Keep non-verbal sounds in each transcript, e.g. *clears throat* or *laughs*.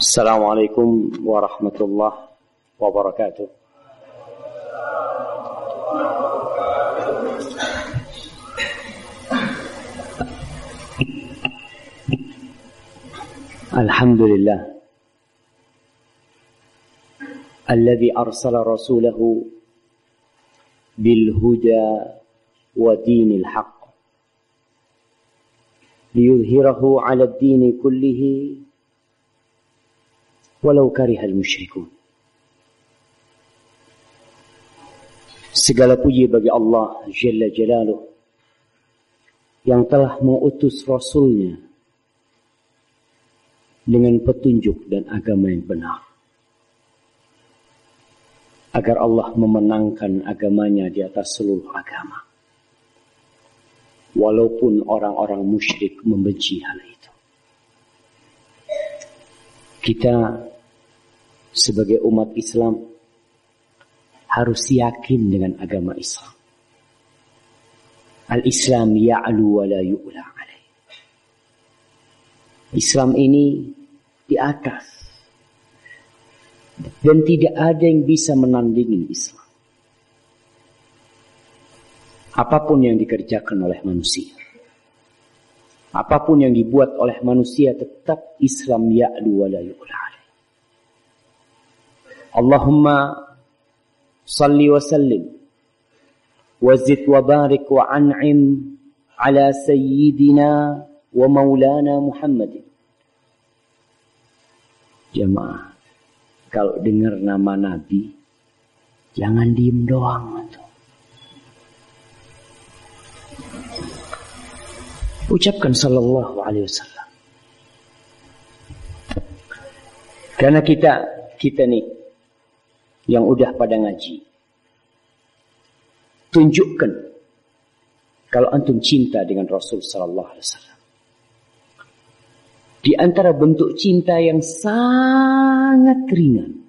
السلام عليكم ورحمة الله وبركاته. الحمد لله. الذي أرسل رسوله بالهدى ودين الحق. ليظهره على الدين كله walau karihal musyrikun. Segala puji bagi Allah Jalla Jalaluh yang telah mengutus Rasulnya dengan petunjuk dan agama yang benar. Agar Allah memenangkan agamanya di atas seluruh agama. Walaupun orang-orang musyrik membenci hal itu. Kita sebagai umat Islam harus yakin dengan agama Islam. Al-Islam ya'lu wa la yu'la alaih. Islam ini di atas. Dan tidak ada yang bisa menandingi Islam. Apa pun yang dikerjakan oleh manusia. Apa pun yang dibuat oleh manusia tetap Islam ya'lu wa la yu'la Allahumma salli wa sallim wa zid wa barik wa an'im ala sayyidina wa maulana Muhammadin. Jemaah, kalau dengar nama Nabi, jangan diem doang. Ucapkan sallallahu alaihi wasallam. Karena kita kita nih yang udah pada ngaji. Tunjukkan kalau antum cinta dengan Rasul sallallahu alaihi wasallam. Di antara bentuk cinta yang sangat ringan.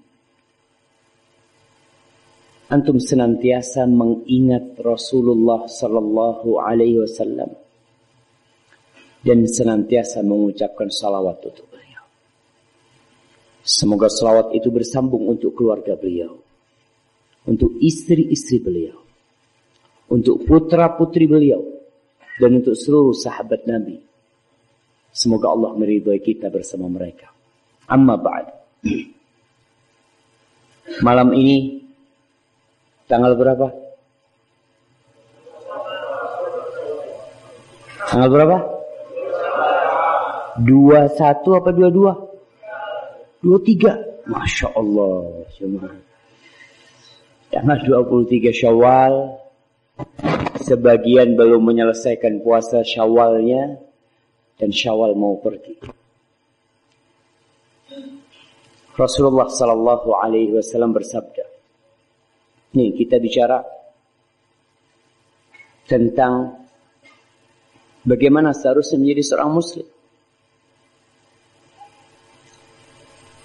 Antum senantiasa mengingat Rasulullah sallallahu alaihi wasallam dan senantiasa mengucapkan salawat untuk. Semoga salawat itu bersambung untuk keluarga beliau, untuk istri-istri beliau, untuk putra-putri beliau, dan untuk seluruh sahabat Nabi. Semoga Allah meridhai kita bersama mereka. Amma ba'd. Malam ini tanggal berapa? Tanggal berapa? Dua satu apa dua dua? Tiga. Masya Allah. Tanggal dua puluh tiga Syawal. Sebagian belum menyelesaikan puasa Syawalnya dan Syawal mau pergi. Rasulullah Sallallahu Alaihi Wasallam bersabda. Nih kita bicara tentang bagaimana seharusnya menjadi seorang Muslim.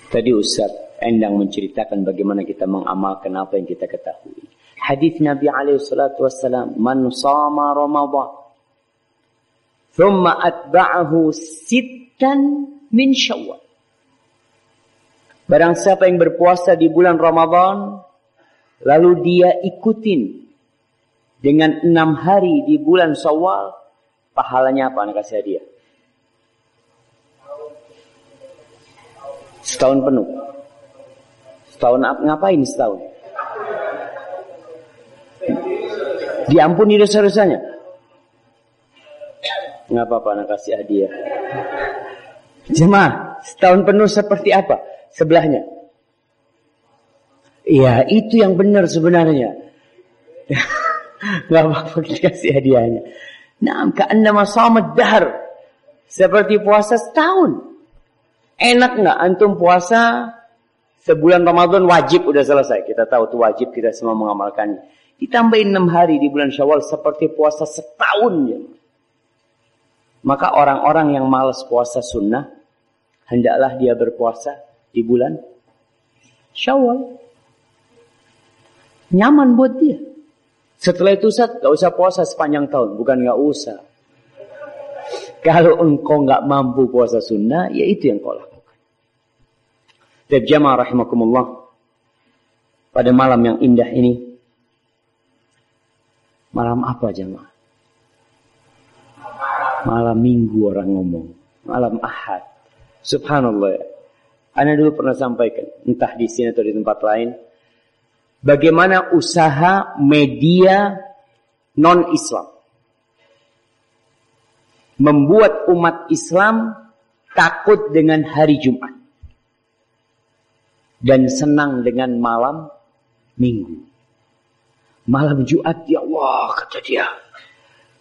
Tadi Ustaz Endang menceritakan bagaimana kita mengamalkan apa yang kita ketahui. Hadis Nabi alaihi salatu wassalam, "Man sama Ramadan, thumma atba'ahu sittan min Syawal." Barang siapa yang berpuasa di bulan Ramadan, lalu dia ikutin dengan enam hari di bulan Syawal, pahalanya apa? Anak kasih hadiah. Setahun penuh. Setahun ngapain setahun? Diampuni dosa-dosanya. Nggak apa-apa anak kasih hadiah. Jemaah, setahun penuh seperti apa? Sebelahnya. Iya, itu yang benar sebenarnya. *laughs* Nggak apa-apa dikasih hadiahnya. Nah, ka'annama samad dahar. Seperti puasa setahun. Enak nggak antum puasa sebulan Ramadan wajib udah selesai. Kita tahu itu wajib kita semua mengamalkannya. Ditambahin enam hari di bulan Syawal seperti puasa setahun ya. Maka orang-orang yang malas puasa sunnah hendaklah dia berpuasa di bulan Syawal. Nyaman buat dia. Setelah itu Ustaz, gak usah puasa sepanjang tahun. Bukan gak usah. Kalau engkau nggak mampu puasa sunnah, ya itu yang kau lakukan. Tiap jamaah rahimakumullah. Pada malam yang indah ini. Malam apa jamaah? Malam minggu orang ngomong. Malam ahad. Subhanallah. Anda dulu pernah sampaikan. Entah di sini atau di tempat lain. Bagaimana usaha media non-Islam. Membuat umat Islam takut dengan hari Jumat dan senang dengan malam minggu. Malam Jumat, ya Allah, kata dia.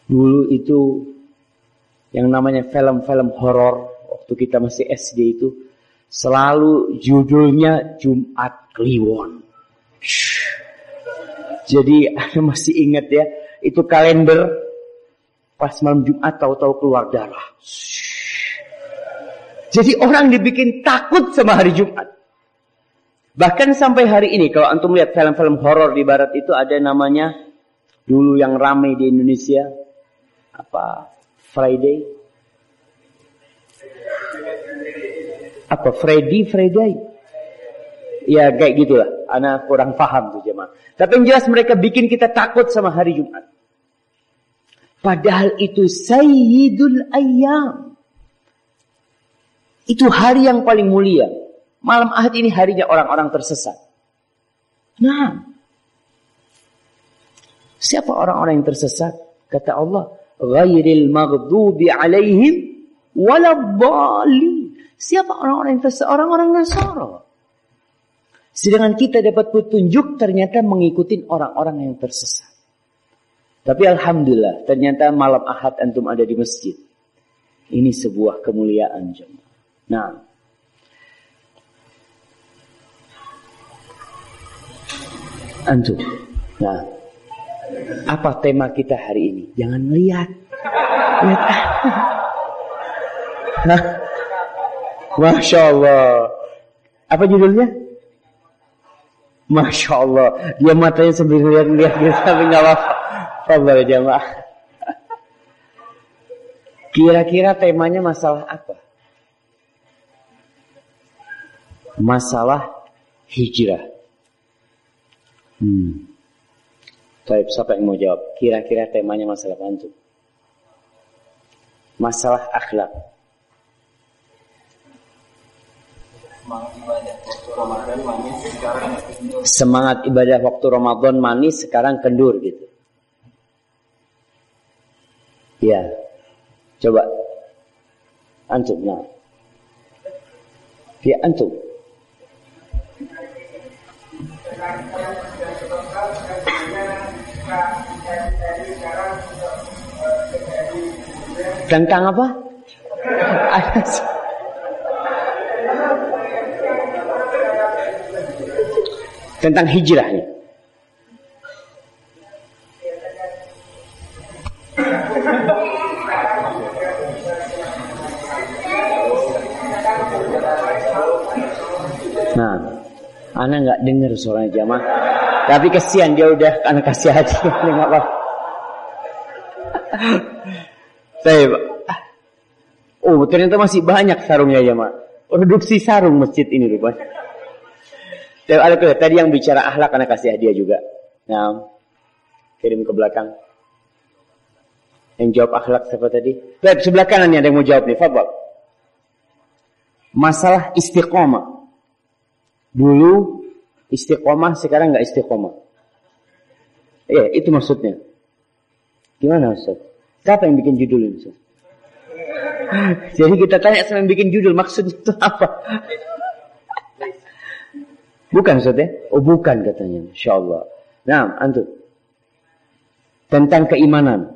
Dulu itu yang namanya film-film horor waktu kita masih SD itu selalu judulnya Jumat Kliwon. Jadi *laughs* masih ingat ya, itu kalender pas malam Jumat tahu-tahu keluar darah. Jadi orang dibikin takut sama hari Jumat. Bahkan sampai hari ini kalau antum lihat film-film horor di barat itu ada namanya dulu yang ramai di Indonesia. Apa? Friday? Apa? Freddy Friday? Ya kayak gitulah. Anak kurang paham tuh jemaah. Tapi yang jelas mereka bikin kita takut sama hari Jumat padahal itu sayyidul ayyam itu hari yang paling mulia Malam ahad ini harinya orang-orang tersesat. Nah, siapa orang-orang yang tersesat? Kata Allah, ghairil maghdubi alaihim waladdallin. Siapa orang-orang yang tersesat? Orang-orang Nasara. Sedangkan kita dapat petunjuk ternyata mengikuti orang-orang yang tersesat. Tapi Alhamdulillah, ternyata malam ahad antum ada di masjid. Ini sebuah kemuliaan jemaah. Nah, antum. Nah, apa tema kita hari ini? Jangan lihat. Lihat. *laughs* Nah, Masya Allah. Apa judulnya? Masya Allah. Dia matanya sambil lihat-lihat gitu, tapi nggak apa-apa. Fadal jamaah. Kira-kira temanya masalah apa? Masalah hijrah. Hmm. Baik, siapa yang mau jawab? Kira-kira temanya masalah apa Masalah akhlak. Semangat ibadah waktu Ramadan manis sekarang kendur gitu. Ya. Coba. Antum, nah. Ya, antum. Tentang apa? Tentang hijrahnya. Anak nggak dengar suara jamaah. Tapi kesian dia udah anak kasih hati, *laughs* nggak apa. Saya, oh ternyata masih banyak sarungnya ya mak. Produksi sarung masjid ini rupanya. Dan ada tadi yang bicara akhlak anak kasih hadiah juga. Nah, kirim ke belakang. Yang jawab akhlak siapa tadi? Baik, sebelah kanan ada yang mau jawab nih, Fabel. Masalah istiqomah. Dulu istiqomah, sekarang nggak istiqomah. Iya, itu maksudnya. Gimana Ustaz? Siapa yang bikin judul ini? *laughs* Jadi kita tanya sama yang bikin judul maksudnya itu apa? *laughs* Bukan Ustaz ya? Oh bukan katanya. Insya Allah. Nah, antum. Tentang keimanan.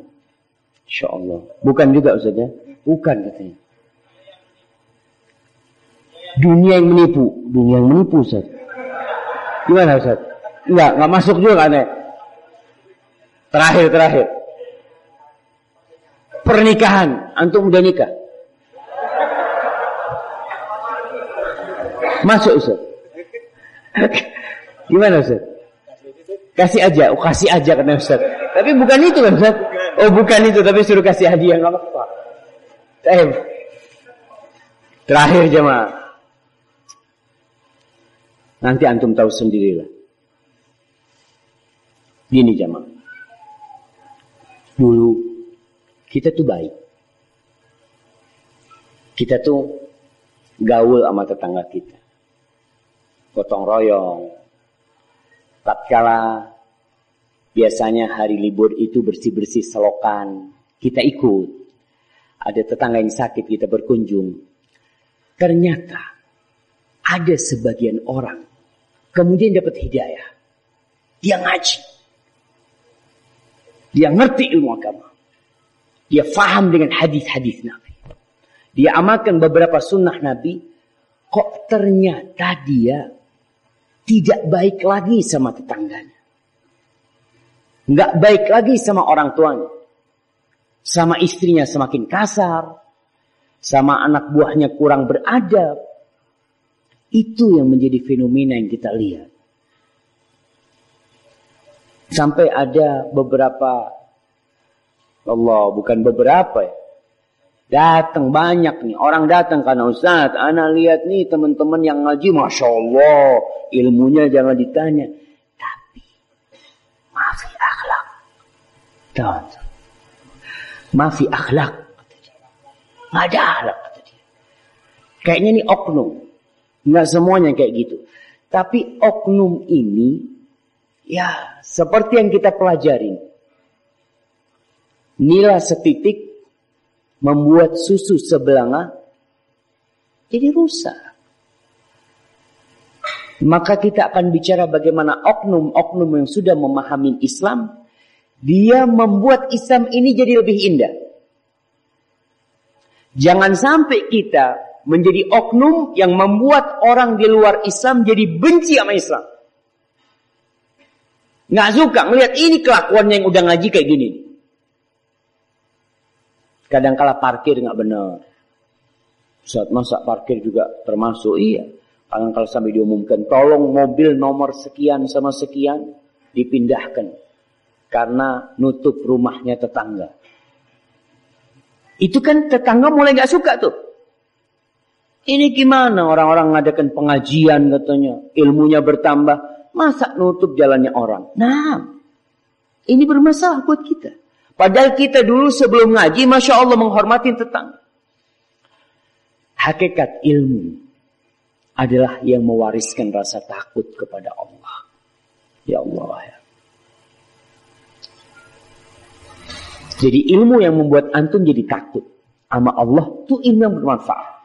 Insya Allah. Bukan juga Ustaz ya? Bukan katanya. Dunia yang menipu. Dunia yang menipu Ustaz. Gimana Ustaz? Enggak, enggak masuk juga aneh. Terakhir, terakhir pernikahan. Antum udah nikah? Masuk Ustaz. Gimana Ustaz? Kasih aja, oh, kasih aja kata Ustaz. Tapi bukan itu kan Ustaz? Oh bukan itu, tapi suruh kasih hadiah nggak apa-apa. Terakhir jemaah. Nanti antum tahu sendirilah. Gini jamaah. Dulu kita tuh baik. Kita tuh gaul sama tetangga kita. Gotong royong. Tatkala biasanya hari libur itu bersih-bersih selokan. Kita ikut. Ada tetangga yang sakit kita berkunjung. Ternyata ada sebagian orang kemudian dapat hidayah. Dia ngaji. Dia ngerti ilmu agama. Dia faham dengan hadis-hadis Nabi. Dia amalkan beberapa sunnah Nabi. Kok ternyata dia tidak baik lagi sama tetangganya. Nggak baik lagi sama orang tuanya. Sama istrinya semakin kasar. Sama anak buahnya kurang beradab. Itu yang menjadi fenomena yang kita lihat. Sampai ada beberapa Allah bukan beberapa ya. Datang banyak nih orang datang karena Ustaz, anak lihat nih teman-teman yang ngaji, masya Allah ilmunya jangan ditanya, tapi maafi akhlak, tahu? Maafi akhlak, nggak ada akhlak. Kayaknya ini oknum, nggak semuanya kayak gitu. Tapi oknum ini, ya seperti yang kita pelajarin, nila setitik membuat susu sebelanga jadi rusak. Maka kita akan bicara bagaimana oknum-oknum yang sudah memahami Islam, dia membuat Islam ini jadi lebih indah. Jangan sampai kita menjadi oknum yang membuat orang di luar Islam jadi benci sama Islam. Nggak suka ngelihat ini kelakuannya yang udah ngaji kayak gini. Kadang-kala parkir nggak benar. Saat masa parkir juga termasuk iya. Kadang-kala sampai diumumkan, tolong mobil nomor sekian sama sekian dipindahkan. Karena nutup rumahnya tetangga. Itu kan tetangga mulai nggak suka tuh. Ini gimana orang-orang ngadakan pengajian katanya. Ilmunya bertambah. Masa nutup jalannya orang? Nah, ini bermasalah buat kita. Padahal kita dulu sebelum ngaji, Masya Allah menghormati tetangga. Hakikat ilmu adalah yang mewariskan rasa takut kepada Allah. Ya Allah ya. Jadi ilmu yang membuat antum jadi takut sama Allah itu ilmu yang bermanfaat.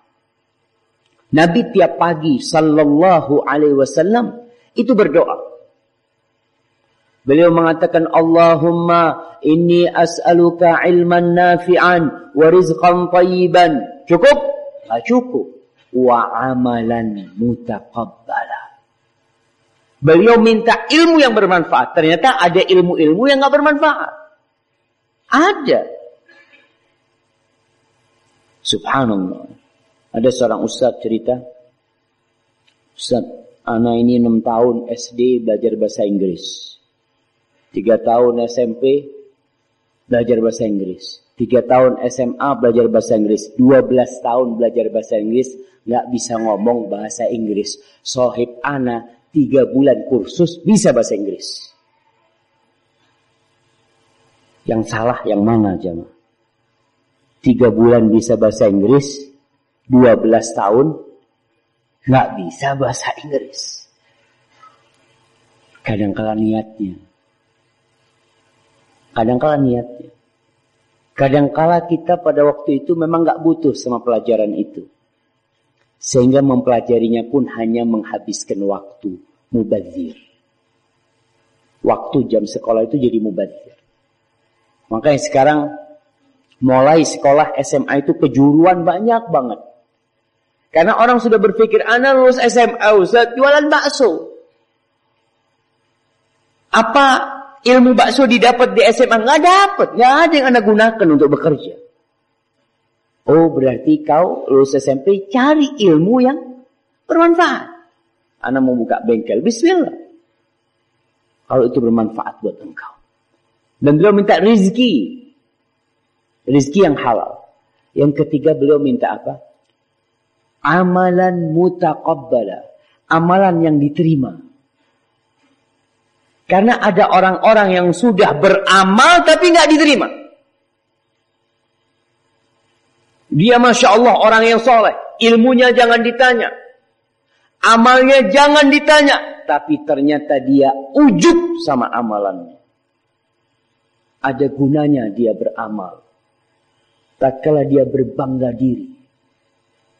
Nabi tiap pagi sallallahu alaihi wasallam itu berdoa. Beliau mengatakan Allahumma inni as'aluka ilman nafi'an wa rizqan tayyiban. Cukup? Tak cukup. Wa amalan mutaqabbala. Beliau minta ilmu yang bermanfaat. Ternyata ada ilmu-ilmu yang gak bermanfaat. Ada. Subhanallah. Ada seorang ustaz cerita. Ustaz, anak ini 6 tahun SD belajar bahasa Inggris. Tiga tahun SMP belajar bahasa Inggris. Tiga tahun SMA belajar bahasa Inggris. Dua belas tahun belajar bahasa Inggris. Nggak bisa ngomong bahasa Inggris. Sohib Ana tiga bulan kursus bisa bahasa Inggris. Yang salah yang mana jemaah? Tiga bulan bisa bahasa Inggris. Dua belas tahun nggak bisa bahasa Inggris. Kadang-kala niatnya Kadangkala niatnya. Kadangkala kita pada waktu itu memang nggak butuh sama pelajaran itu. Sehingga mempelajarinya pun hanya menghabiskan waktu. Mubazir. Waktu jam sekolah itu jadi mubazir. Makanya sekarang mulai sekolah SMA itu kejuruan banyak banget. Karena orang sudah berpikir, anak lulus SMA, Ustaz, jualan bakso. Apa ilmu bakso didapat di SMA nggak dapat, nggak ada yang anda gunakan untuk bekerja. Oh berarti kau lulus SMP cari ilmu yang bermanfaat. Anda mau buka bengkel, Bismillah. Kalau itu bermanfaat buat engkau. Dan beliau minta rizki. Rizki yang halal. Yang ketiga beliau minta apa? Amalan mutaqabbala. amalan yang diterima. Karena ada orang-orang yang sudah beramal tapi nggak diterima. Dia masya Allah orang yang soleh, ilmunya jangan ditanya, amalnya jangan ditanya, tapi ternyata dia ujub sama amalannya. Ada gunanya dia beramal. Tatkala dia berbangga diri,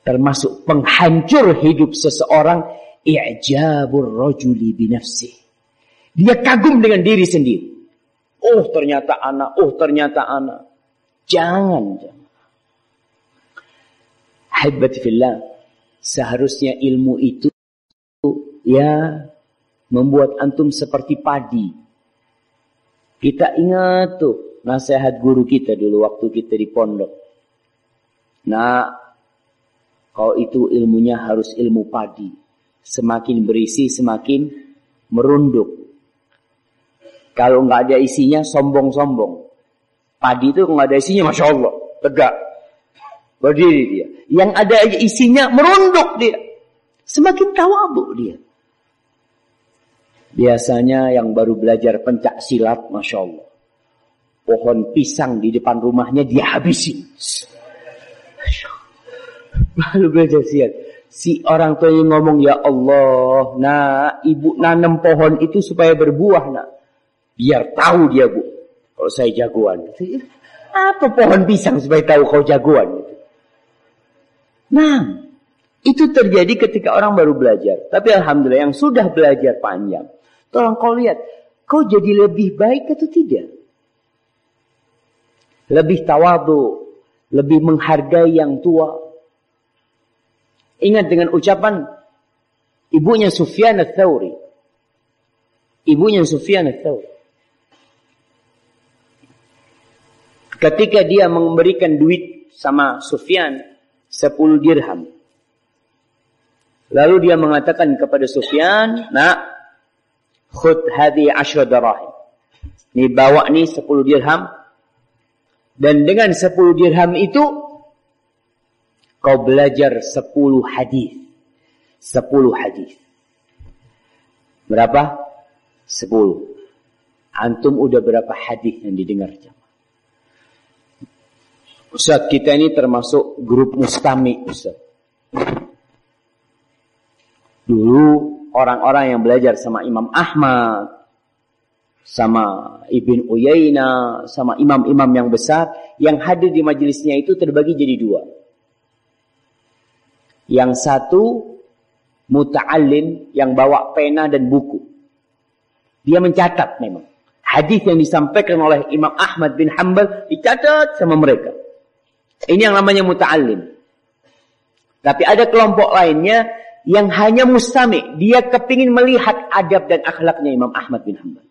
termasuk penghancur hidup seseorang, i'jabur rajuli binafsih. Dia kagum dengan diri sendiri. Oh ternyata anak, oh ternyata anak. Jangan, jangan. Fillah. Seharusnya ilmu itu ya membuat antum seperti padi. Kita ingat tuh nasihat guru kita dulu waktu kita di pondok. Nah, kau itu ilmunya harus ilmu padi. Semakin berisi semakin merunduk. Kalau nggak ada isinya sombong-sombong. Padi itu nggak ada isinya, masya Allah, tegak. Berdiri dia. Yang ada isinya merunduk dia. Semakin tawabu dia. Biasanya yang baru belajar pencak silat, Masya Allah. Pohon pisang di depan rumahnya dia habisin. Baru belajar silat. Si orang tua yang ngomong, Ya Allah, nah ibu nanam pohon itu supaya berbuah, nak. Biar tahu dia, Bu. Kalau saya jagoan. Apa pohon pisang supaya tahu kau jagoan? Nah, itu terjadi ketika orang baru belajar. Tapi Alhamdulillah yang sudah belajar panjang. Tolong kau lihat, kau jadi lebih baik atau tidak? Lebih tawadu, lebih menghargai yang tua. Ingat dengan ucapan ibunya Sufyan al-Thawri. Ibunya Sufyan al-Thawri. Ketika dia memberikan duit sama Sufyan, 10 dirham. Lalu dia mengatakan kepada Sufyan, "Nak, khud hadhi ashra darahim." Ini bawa nih 10 dirham. Dan dengan 10 dirham itu kau belajar 10 hadis. 10 hadis. Berapa? 10. Antum udah berapa hadis yang didengar jam? Ustaz, kita ini termasuk grup mustami, Ustaz. Dulu orang-orang yang belajar sama Imam Ahmad, sama Ibn Uyayna, sama imam-imam yang besar, yang hadir di majelisnya itu terbagi jadi dua. Yang satu muta'alim yang bawa pena dan buku. Dia mencatat memang. Hadis yang disampaikan oleh Imam Ahmad bin Hanbal dicatat sama mereka. Ini yang namanya muta'alim. Tapi ada kelompok lainnya yang hanya mustami. Dia kepingin melihat adab dan akhlaknya Imam Ahmad bin Hanbal.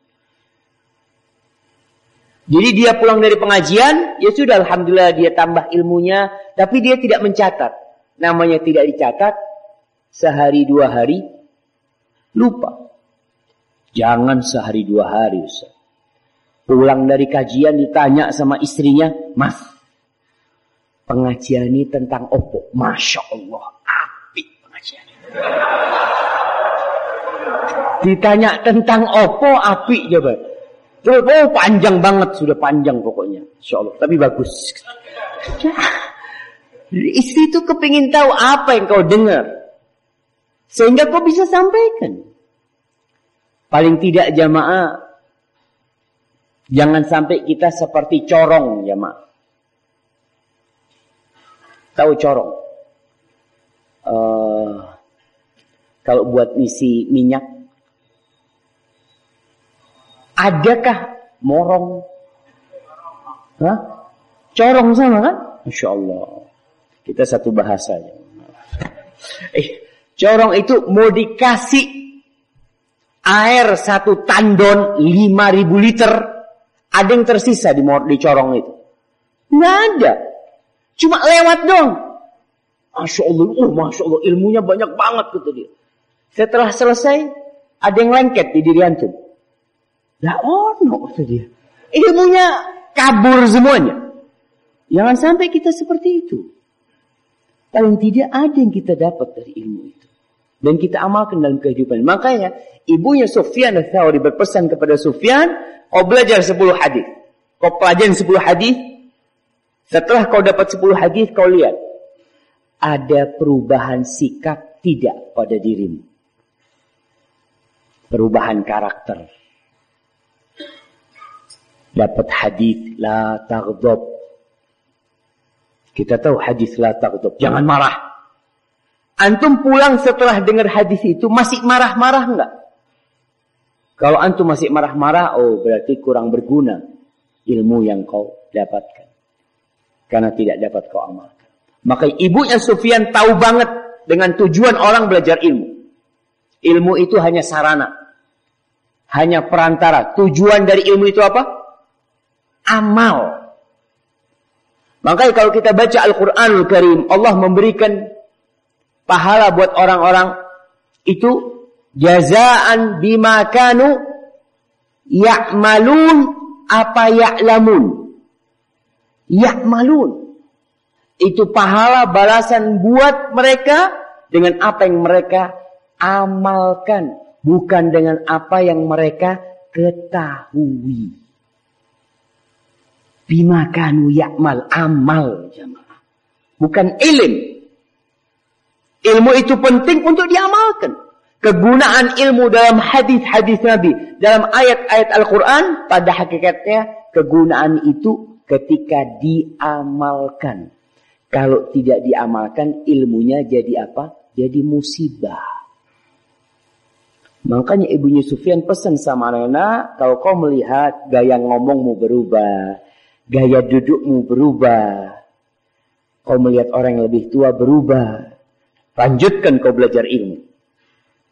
Jadi dia pulang dari pengajian, ya sudah Alhamdulillah dia tambah ilmunya, tapi dia tidak mencatat. Namanya tidak dicatat, sehari dua hari, lupa. Jangan sehari dua hari Ustaz. Pulang dari kajian ditanya sama istrinya, Mas, pengajian ini tentang opo. Masya Allah, api pengajian. Ditanya tentang opo, api. Coba, oh panjang banget, sudah panjang pokoknya. Insya Allah, tapi bagus. Istri itu kepingin tahu apa yang kau dengar. Sehingga kau bisa sampaikan. Paling tidak jamaah, jangan sampai kita seperti corong jamaah. Tahu corong? Uh, kalau buat misi minyak, adakah morong? Hah? Corong sama kan? Masya Allah. Kita satu bahasa. Eh, corong itu mau dikasih air satu tandon 5000 liter. Ada yang tersisa di, di corong itu? Nggak ada. Cuma lewat dong. Masya Allah, oh Masya Allah, ilmunya banyak banget kata dia. Setelah selesai, ada yang lengket di diri antum. Lah oh no, kata dia. Ilmunya kabur semuanya. Jangan sampai kita seperti itu. Paling tidak ada yang kita dapat dari ilmu itu. dan kita amalkan dalam kehidupan. Makanya ibunya Sufyan al-Thawri berpesan kepada Sufyan, kau belajar 10 hadis. Kau pelajari 10 hadis. Setelah kau dapat 10 hadis, kau lihat ada perubahan sikap tidak pada dirimu. Perubahan karakter. Dapat hadis la taghdab kita tahu hadis la taghdab. Jangan marah. Antum pulang setelah dengar hadis itu masih marah-marah enggak? Kalau antum masih marah-marah, oh berarti kurang berguna ilmu yang kau dapatkan. Karena tidak dapat kau amalkan. Maka ibunya Sufyan tahu banget dengan tujuan orang belajar ilmu. Ilmu itu hanya sarana. Hanya perantara. Tujuan dari ilmu itu apa? Amal. Makanya kalau kita baca Al-Quranul Karim, Allah memberikan pahala buat orang-orang itu jazaan bima kanu ya'malun apa ya'lamun. Ya'malun. Itu pahala balasan buat mereka dengan apa yang mereka amalkan. Bukan dengan apa yang mereka ketahui. Bima kanu yakmal amal jamaah. Bukan ilim. Ilmu itu penting untuk diamalkan. Kegunaan ilmu dalam hadis-hadis Nabi, dalam ayat-ayat Al-Quran, pada hakikatnya kegunaan itu ketika diamalkan. Kalau tidak diamalkan, ilmunya jadi apa? Jadi musibah. Makanya ibunya Sufyan pesan sama Nena, kalau kau melihat gaya ngomongmu berubah, Gaya dudukmu berubah. Kau melihat orang yang lebih tua berubah. Lanjutkan kau belajar ilmu.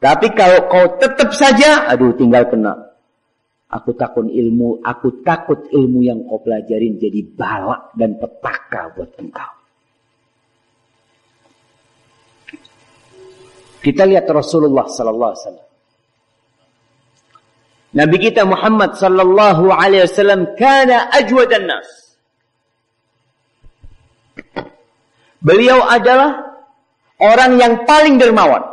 Tapi kalau kau tetap saja, aduh tinggal kena. Aku takut ilmu, aku takut ilmu yang kau pelajarin jadi balak dan petaka buat engkau. Kita lihat Rasulullah sallallahu alaihi wasallam. Nabi kita Muhammad sallallahu alaihi wasallam kana ajwadan nas. Beliau adalah orang yang paling dermawan.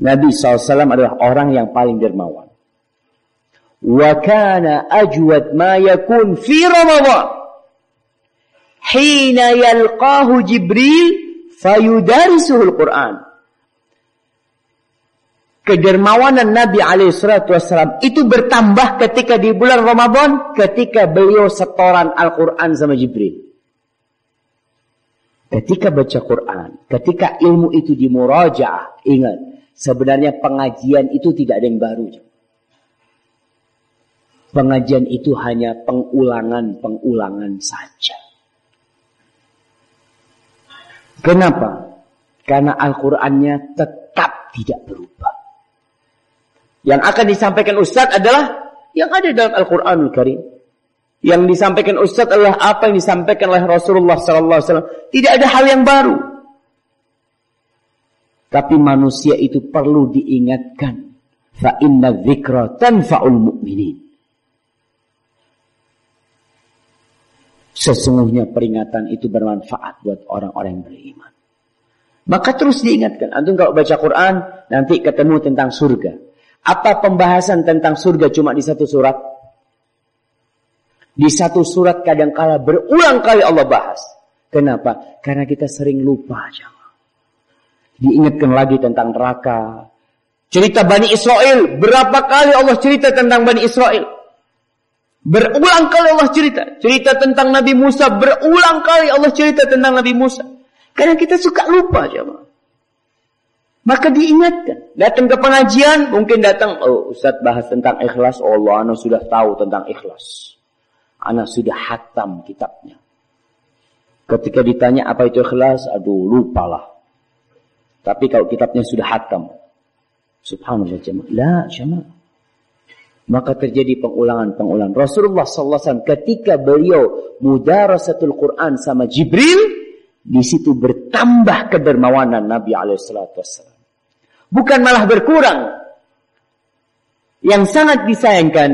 Nabi SAW adalah orang yang paling dermawan. Wa kana ajwad ma yakun fi Ramadan. Hina yalqahu Jibril fayudarisuhu Al-Quran kedermawanan Nabi alaihissalam itu bertambah ketika di bulan Ramadan ketika beliau setoran Al-Quran sama Jibril. Ketika baca Quran, ketika ilmu itu dimurajaah, ingat, sebenarnya pengajian itu tidak ada yang baru. Pengajian itu hanya pengulangan-pengulangan saja. Kenapa? Karena Al-Qurannya tetap tidak berubah. Yang akan disampaikan Ustaz adalah yang ada dalam Al-Quranul Karim. Yang disampaikan Ustaz adalah apa yang disampaikan oleh Rasulullah SAW. Tidak ada hal yang baru. Tapi manusia itu perlu diingatkan. Fa inna dzikra tanfa'ul mu'minin. Sesungguhnya peringatan itu bermanfaat buat orang-orang yang beriman. Maka terus diingatkan. Antum kalau baca Quran, nanti ketemu tentang surga. Apa pembahasan tentang surga cuma di satu surat? Di satu surat kadangkala berulang kali Allah bahas. Kenapa? Karena kita sering lupa. Jamaah. Diingatkan lagi tentang neraka. Cerita Bani Israel. Berapa kali Allah cerita tentang Bani Israel? Berulang kali Allah cerita. Cerita tentang Nabi Musa. Berulang kali Allah cerita tentang Nabi Musa. Karena kita suka lupa. Jamaah. Maka diingatkan. Datang ke pengajian, mungkin datang, oh Ustaz bahas tentang ikhlas. Oh Allah, anak sudah tahu tentang ikhlas. Anak sudah hatam kitabnya. Ketika ditanya apa itu ikhlas, aduh lupalah. Tapi kalau kitabnya sudah hatam. Subhanallah jemaah. La jemaah. Maka terjadi pengulangan-pengulangan. Rasulullah SAW ketika beliau mudarasatul Quran sama Jibril, di situ bertambah kedermawanan Nabi alaihissalatu Bukan malah berkurang. Yang sangat disayangkan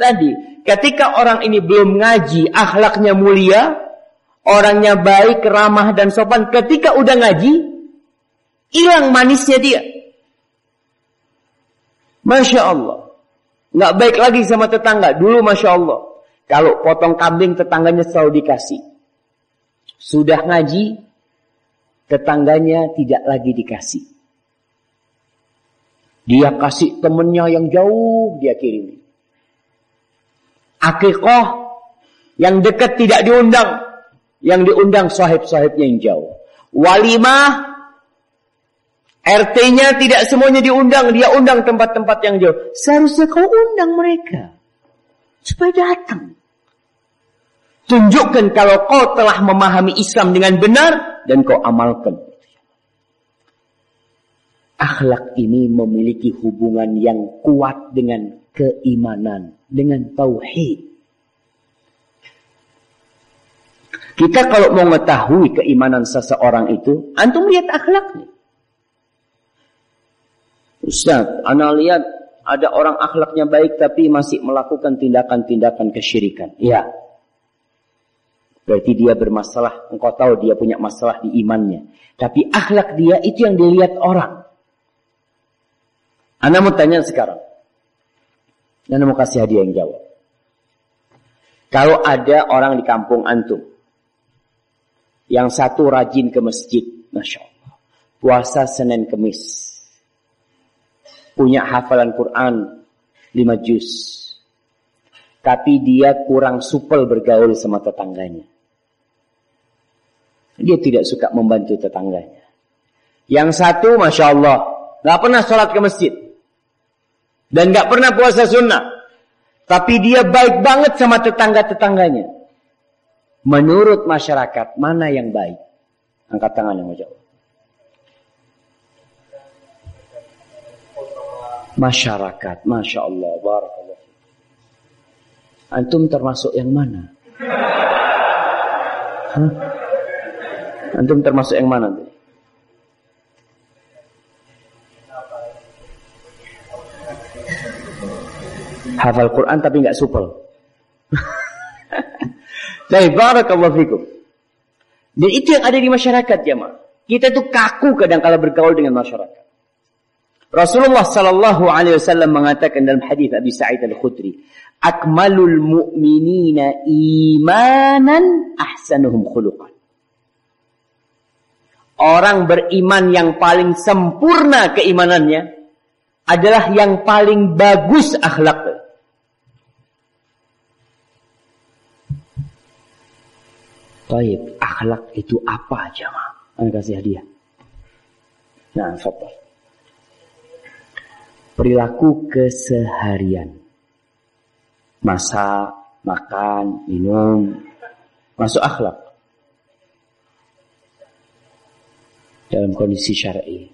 tadi, ketika orang ini belum ngaji, akhlaknya mulia, orangnya baik, ramah dan sopan, ketika udah ngaji, Hilang manisnya dia. Masya Allah. Nggak baik lagi sama tetangga. Dulu Masya Allah. Kalau potong kambing tetangganya selalu dikasih. Sudah ngaji, tetangganya tidak lagi dikasih. Dia kasih temennya yang jauh, dia kirim. Akikoh yang dekat tidak diundang. Yang diundang sahib-sahibnya yang jauh. Walimah RT-nya tidak semuanya diundang, dia undang tempat-tempat yang jauh. Seharusnya kau undang mereka. Supaya datang. Tunjukkan kalau kau telah memahami Islam dengan benar dan kau amalkan. Akhlak ini memiliki hubungan yang kuat dengan keimanan, dengan tauhid. Kita kalau mau mengetahui keimanan seseorang itu, antum lihat akhlaknya. Ustaz, Anda lihat ada orang akhlaknya baik tapi masih melakukan tindakan-tindakan kesyirikan. Iya. Berarti dia bermasalah. Engkau tahu dia punya masalah di imannya. Tapi akhlak dia itu yang dilihat orang. Anda mau tanya sekarang. Anda mau kasih hadiah yang jawab. Kalau ada orang di kampung antum. Yang satu rajin ke masjid. Masya Allah. Puasa Senin Kemis punya hafalan Quran lima juz. Tapi dia kurang supel bergaul sama tetangganya. Dia tidak suka membantu tetangganya. Yang satu, Masya Allah, gak pernah sholat ke masjid. Dan gak pernah puasa sunnah. Tapi dia baik banget sama tetangga-tetangganya. Menurut masyarakat, mana yang baik? Angkat tangan yang Masya Allah. masyarakat. Masya Allah. Barakallah. Antum termasuk yang mana? Hah? Antum termasuk yang mana? Hafal Quran tapi nggak supel. *laughs* Baik, barakallahu fikum. Dan itu yang ada di masyarakat jemaah. Kita tuh kaku kadang kala bergaul dengan masyarakat. Rasulullah sallallahu alaihi wasallam mengatakan dalam hadis Abi Sa'id Al-Khudri, "Akmalul mu'minina imanan ahsanuhum khuluqan." Orang beriman yang paling sempurna keimanannya adalah yang paling bagus akhlaknya. Baik, akhlak itu apa jemaah? Anda kasih hadiah. Nah, fadal perilaku keseharian. Masak, makan, minum, masuk akhlak. Dalam kondisi syar'i.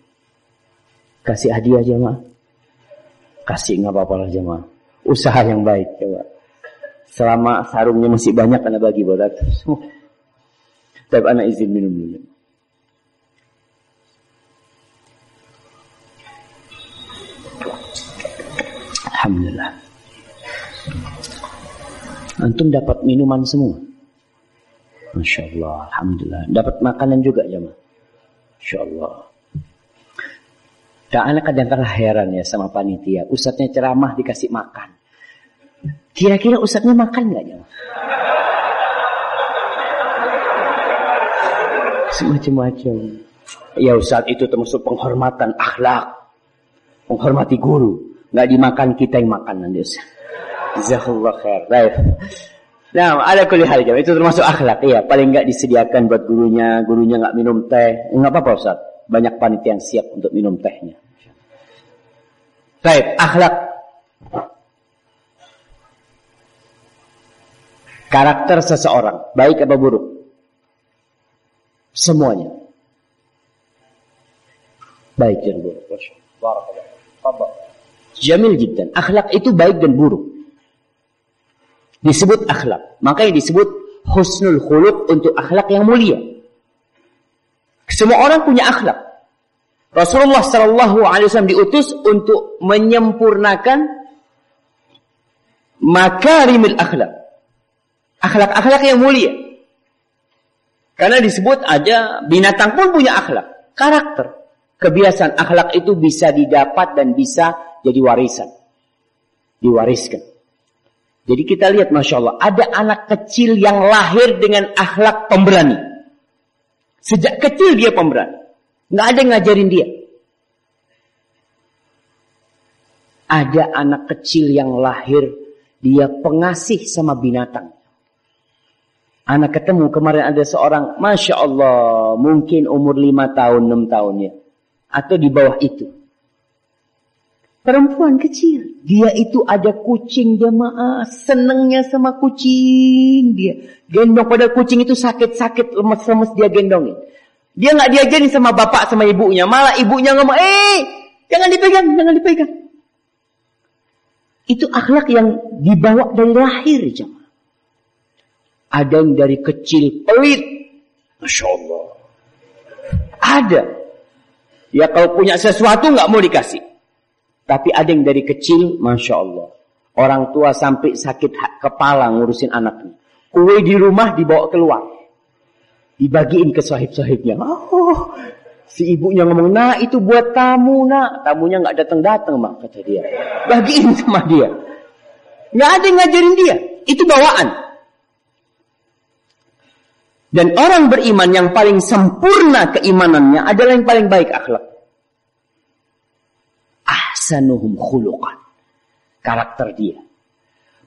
Kasih hadiah jemaah. Kasih nggak apa-apa lah jemaah. Usaha yang baik coba. Selama sarungnya masih banyak anda bagi buat aku. Tapi anak izin minum dulu. Alhamdulillah. Antum dapat minuman semua. Masya Allah, Alhamdulillah. Dapat makanan juga ya, Ma. Masya Allah. Dan anak kadang-kadang heran ya sama panitia. Ustadznya ceramah dikasih makan. Kira-kira ustadznya makan nggak ya? Semacam-macam. Ya Ustadz itu termasuk penghormatan akhlak. Menghormati guru nggak dimakan kita yang makan nanti Jazakallah khair. Baik. Nah, ada kuliah jam itu termasuk akhlak. Iya, paling nggak disediakan buat gurunya, gurunya nggak minum teh. Nggak apa-apa Ustaz. Banyak panitia yang siap untuk minum tehnya. Baik, akhlak. Karakter seseorang, baik apa buruk? Semuanya. Baik dan buruk. Barakallah. Jamil jiddan. Akhlak itu baik dan buruk. Disebut akhlak. Makanya disebut husnul khuluq untuk akhlak yang mulia. Semua orang punya akhlak. Rasulullah Shallallahu Alaihi Wasallam diutus untuk menyempurnakan makarimil akhlak. Akhlak-akhlak yang mulia. Karena disebut ada binatang pun punya akhlak, karakter. Kebiasaan akhlak itu bisa didapat dan bisa jadi warisan. Diwariskan. Jadi kita lihat Masya Allah. Ada anak kecil yang lahir dengan akhlak pemberani. Sejak kecil dia pemberani. Nggak ada yang ngajarin dia. Ada anak kecil yang lahir. Dia pengasih sama binatang. Anak ketemu kemarin ada seorang. Masya Allah. Mungkin umur lima tahun, enam tahun ya atau di bawah itu. Perempuan kecil. Dia itu ada kucing jemaah. Senengnya sama kucing dia. Gendong pada kucing itu sakit-sakit lemes-lemes dia gendongin. Dia nggak diajarin sama bapak sama ibunya. Malah ibunya ngomong, eh jangan dipegang, jangan dipegang. Itu akhlak yang dibawa dari lahir jemaah. Ada yang dari kecil pelit. Masya Allah. Ada Ya kalau punya sesuatu nggak mau dikasih. Tapi ada yang dari kecil, Masya Allah. Orang tua sampai sakit kepala ngurusin anaknya. Kue di rumah dibawa keluar. Dibagiin ke sahib-sahibnya. Oh, si ibunya ngomong, nah itu buat tamu nak. Tamunya nggak datang-datang mak kata dia. Bagiin sama dia. Nggak ada yang ngajarin dia. Itu bawaan. Dan orang beriman yang paling sempurna keimanannya adalah yang paling baik akhlak. Ahsanuhum khuluqan. Karakter dia.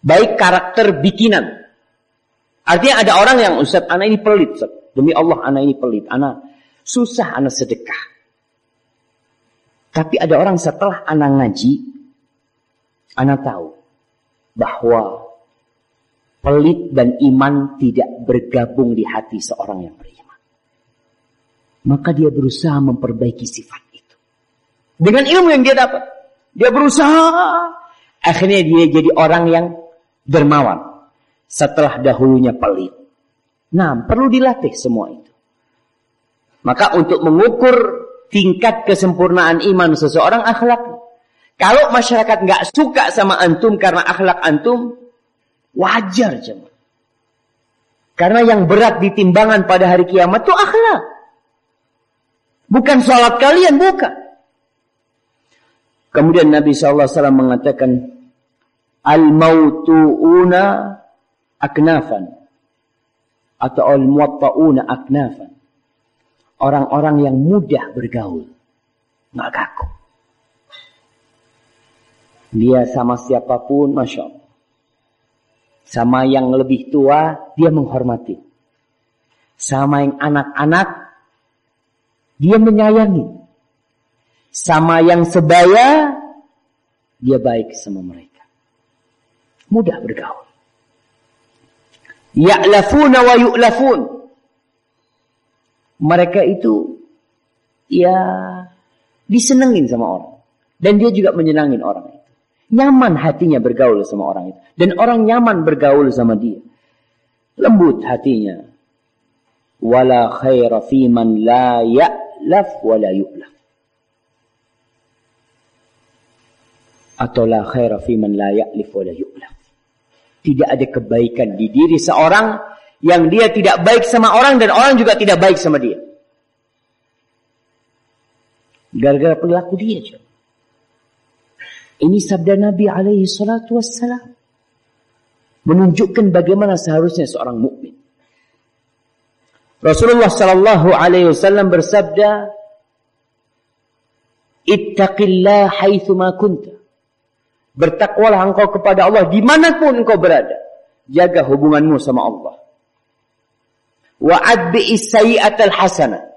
Baik karakter bikinan. Artinya ada orang yang Ustaz, anak ini pelit. Ustaz. Demi Allah anak ini pelit. Anak susah anak sedekah. Tapi ada orang setelah anak ngaji, anak tahu bahwa pelit dan iman tidak bergabung di hati seorang yang beriman. Maka dia berusaha memperbaiki sifat itu. Dengan ilmu yang dia dapat. Dia berusaha. Akhirnya dia jadi orang yang dermawan. Setelah dahulunya pelit. Nah, perlu dilatih semua itu. Maka untuk mengukur tingkat kesempurnaan iman seseorang akhlak. Kalau masyarakat nggak suka sama antum karena akhlak antum, Wajar jemaah. Karena yang berat ditimbangan pada hari kiamat itu akhlak. Bukan sholat kalian, bukan. Kemudian Nabi SAW mengatakan, Al-mautu'una aknafan. Atau al-muwatta'una aknafan. Orang-orang yang mudah bergaul. Nggak kaku. Dia sama siapa pun, Masya Allah. Sama yang lebih tua, dia menghormati. Sama yang anak-anak, dia menyayangi. Sama yang sebaya, dia baik sama mereka. Mudah bergaul. Ya'lafuna wa yu'lafun. Mereka itu ya disenengin sama orang. Dan dia juga menyenangin orang. Nyaman hatinya bergaul sama orang itu. Dan orang nyaman bergaul sama dia. Lembut hatinya. Wala khaira fi man la ya'laf wa la yu'laf. Atau la khaira fi man la ya'lif wa la yu'laf. Tidak ada kebaikan di diri seorang yang dia tidak baik sama orang dan orang juga tidak baik sama dia. Gara-gara perilaku dia. Coba. Ini sabda Nabi alaihi salatu wassalam. Menunjukkan bagaimana seharusnya seorang mukmin. Rasulullah sallallahu alaihi wasallam bersabda, "Ittaqillah haitsu ma kunta." Bertakwalah engkau kepada Allah di mana pun engkau berada. Jaga hubunganmu sama Allah. Wa'ad bi'is hasanah.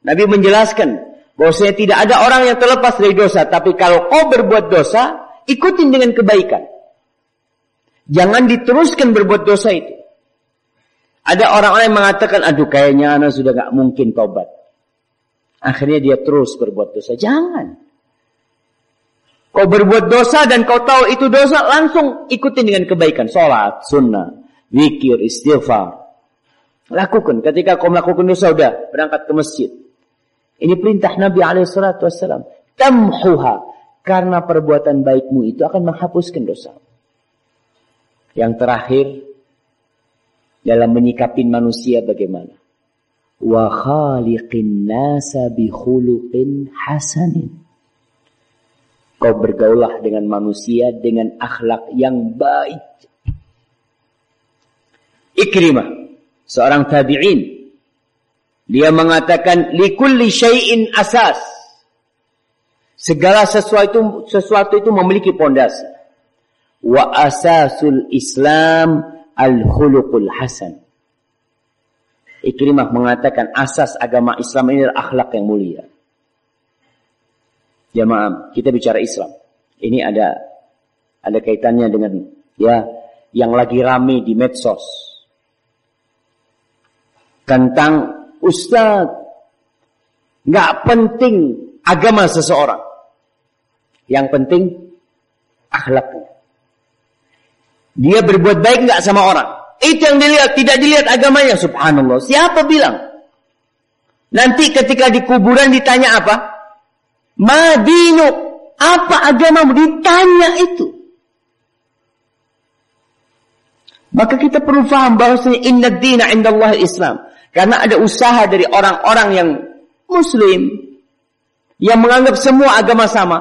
Nabi menjelaskan Bahwasanya tidak ada orang yang terlepas dari dosa. Tapi kalau kau berbuat dosa, ikutin dengan kebaikan. Jangan diteruskan berbuat dosa itu. Ada orang-orang yang mengatakan, aduh kayaknya anak sudah gak mungkin tobat. Akhirnya dia terus berbuat dosa. Jangan. Kau berbuat dosa dan kau tahu itu dosa, langsung ikutin dengan kebaikan. Sholat, sunnah, zikir, istighfar. Lakukan. Ketika kau melakukan dosa, sudah berangkat ke masjid. Ini perintah Nabi alaihissalatu wassalam. Karena perbuatan baikmu itu akan menghapuskan dosa. Yang terakhir, dalam menyikapin manusia bagaimana? wa khaliqin nasa bi khuluqin hasanin. Kau bergaulah dengan manusia dengan akhlak yang baik. Ikrimah, seorang tabi'in. Dia mengatakan, likulli syai'in asas. Segala sesuatu sesuatu itu memiliki pondasi. Wa asasul Islam al-khuluqul hasan. Ikrimah mengatakan asas agama Islam ini adalah akhlak yang mulia. Jamaah, kita bicara Islam. Ini ada ada kaitannya dengan ya yang lagi rame di medsos tentang Ustaz nggak penting agama seseorang. Yang penting akhlaknya. Dia berbuat baik nggak sama orang. Itu yang dilihat, tidak dilihat agamanya. Subhanallah. Siapa bilang? Nanti ketika di kuburan ditanya apa? Madinu, apa agamamu? Ditanya itu. Maka kita perlu faham bahwasanya inna dina indallah Islam. Karena ada usaha dari orang-orang yang muslim. Yang menganggap semua agama sama.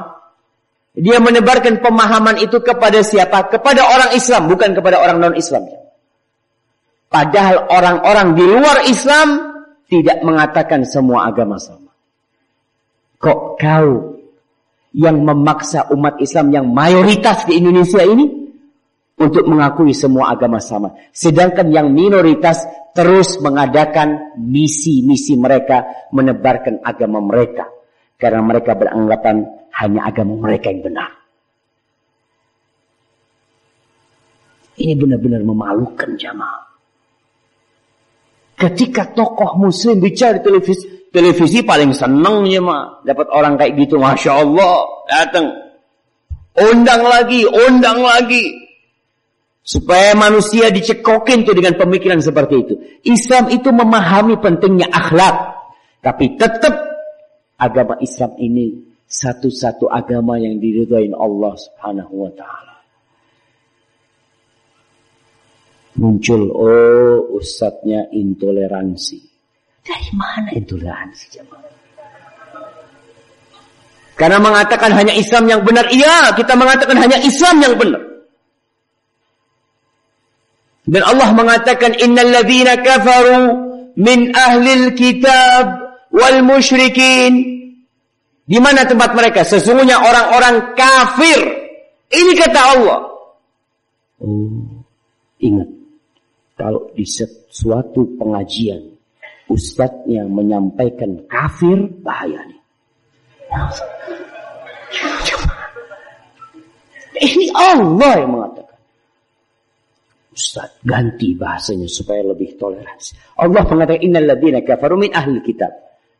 Dia menebarkan pemahaman itu kepada siapa? Kepada orang Islam, bukan kepada orang non-Islam. Padahal orang-orang di luar Islam tidak mengatakan semua agama sama. Kok kau yang memaksa umat Islam yang mayoritas di Indonesia ini untuk mengakui semua agama sama. Sedangkan yang minoritas terus mengadakan misi-misi mereka menebarkan agama mereka. Karena mereka beranggapan hanya agama mereka yang benar. Ini benar-benar memalukan jamaah. Ketika tokoh muslim bicara di televisi, televisi paling seneng ya mah dapat orang kayak gitu masya Allah datang undang lagi undang lagi supaya manusia dicekokin tuh dengan pemikiran seperti itu Islam itu memahami pentingnya akhlak tapi tetap agama Islam ini satu-satu agama yang diridhoin Allah Subhanahu wa taala muncul oh ustadznya intoleransi dari mana intoleransi jemaah? Karena mengatakan hanya Islam yang benar. Iya, kita mengatakan hanya Islam yang benar. Dan Allah mengatakan innal ladzina kafaru min ahlil kitab wal musyrikin di mana tempat mereka? Sesungguhnya orang-orang kafir. Ini kata Allah. Oh, ingat. Kalau di suatu pengajian ustadznya menyampaikan kafir bahaya nih. Ini Allah yang mengatakan. Ustaz ganti bahasanya supaya lebih toleransi. Allah mengatakan innal ladzina kafaru min ahli kitab.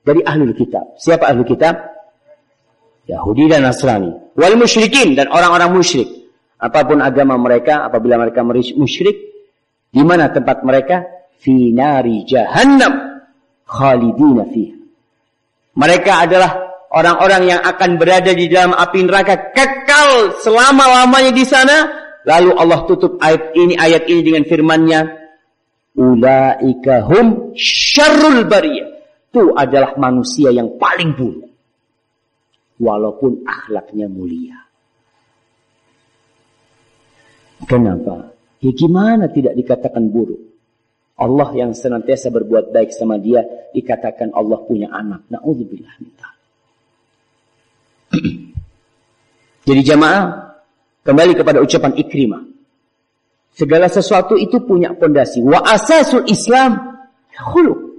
Dari ahli kitab. Siapa ahli kitab? Yahudi dan Nasrani. Wal musyrikin dan orang-orang musyrik. Apa pun agama mereka, apabila mereka musyrik, di mana tempat mereka? Fi nari jahannam khalidina fiha. Mereka adalah orang-orang yang akan berada di dalam api neraka kekal selama-lamanya di sana. Lalu Allah tutup ayat ini ayat ini dengan firman-Nya, "Ulaika hum syarrul bariyah." Itu adalah manusia yang paling buruk. Walaupun akhlaknya mulia. Kenapa? Ya gimana tidak dikatakan buruk? Allah yang senantiasa berbuat baik sama dia dikatakan Allah punya anak. Nauzubillah *clears throat* Jadi jamaah kembali kepada ucapan Ikrimah. Segala sesuatu itu punya pondasi. Wa asasul Islam khuluq.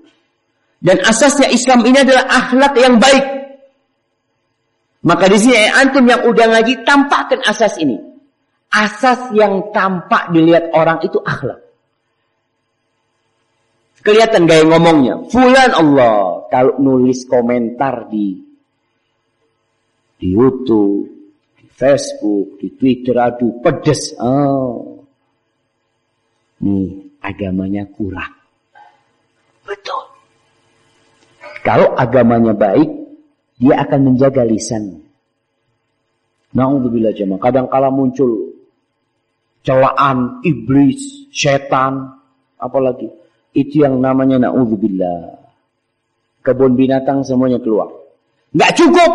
Dan asasnya Islam ini adalah akhlak yang baik. Maka di sini antum yang udah ngaji tampakkan asas ini. Asas yang tampak dilihat orang itu akhlak. Kelihatan gaya ngomongnya. Fulan Allah. Kalau nulis komentar di di YouTube, Facebook, di Twitter, aduh pedes. Oh. Nih, agamanya kurang. Betul. Kalau agamanya baik, dia akan menjaga lisan. Na'udzubillah jemaah. Kadang kala muncul celaan iblis, setan, apalagi itu yang namanya na'udzubillah. Kebun binatang semuanya keluar. Nggak cukup.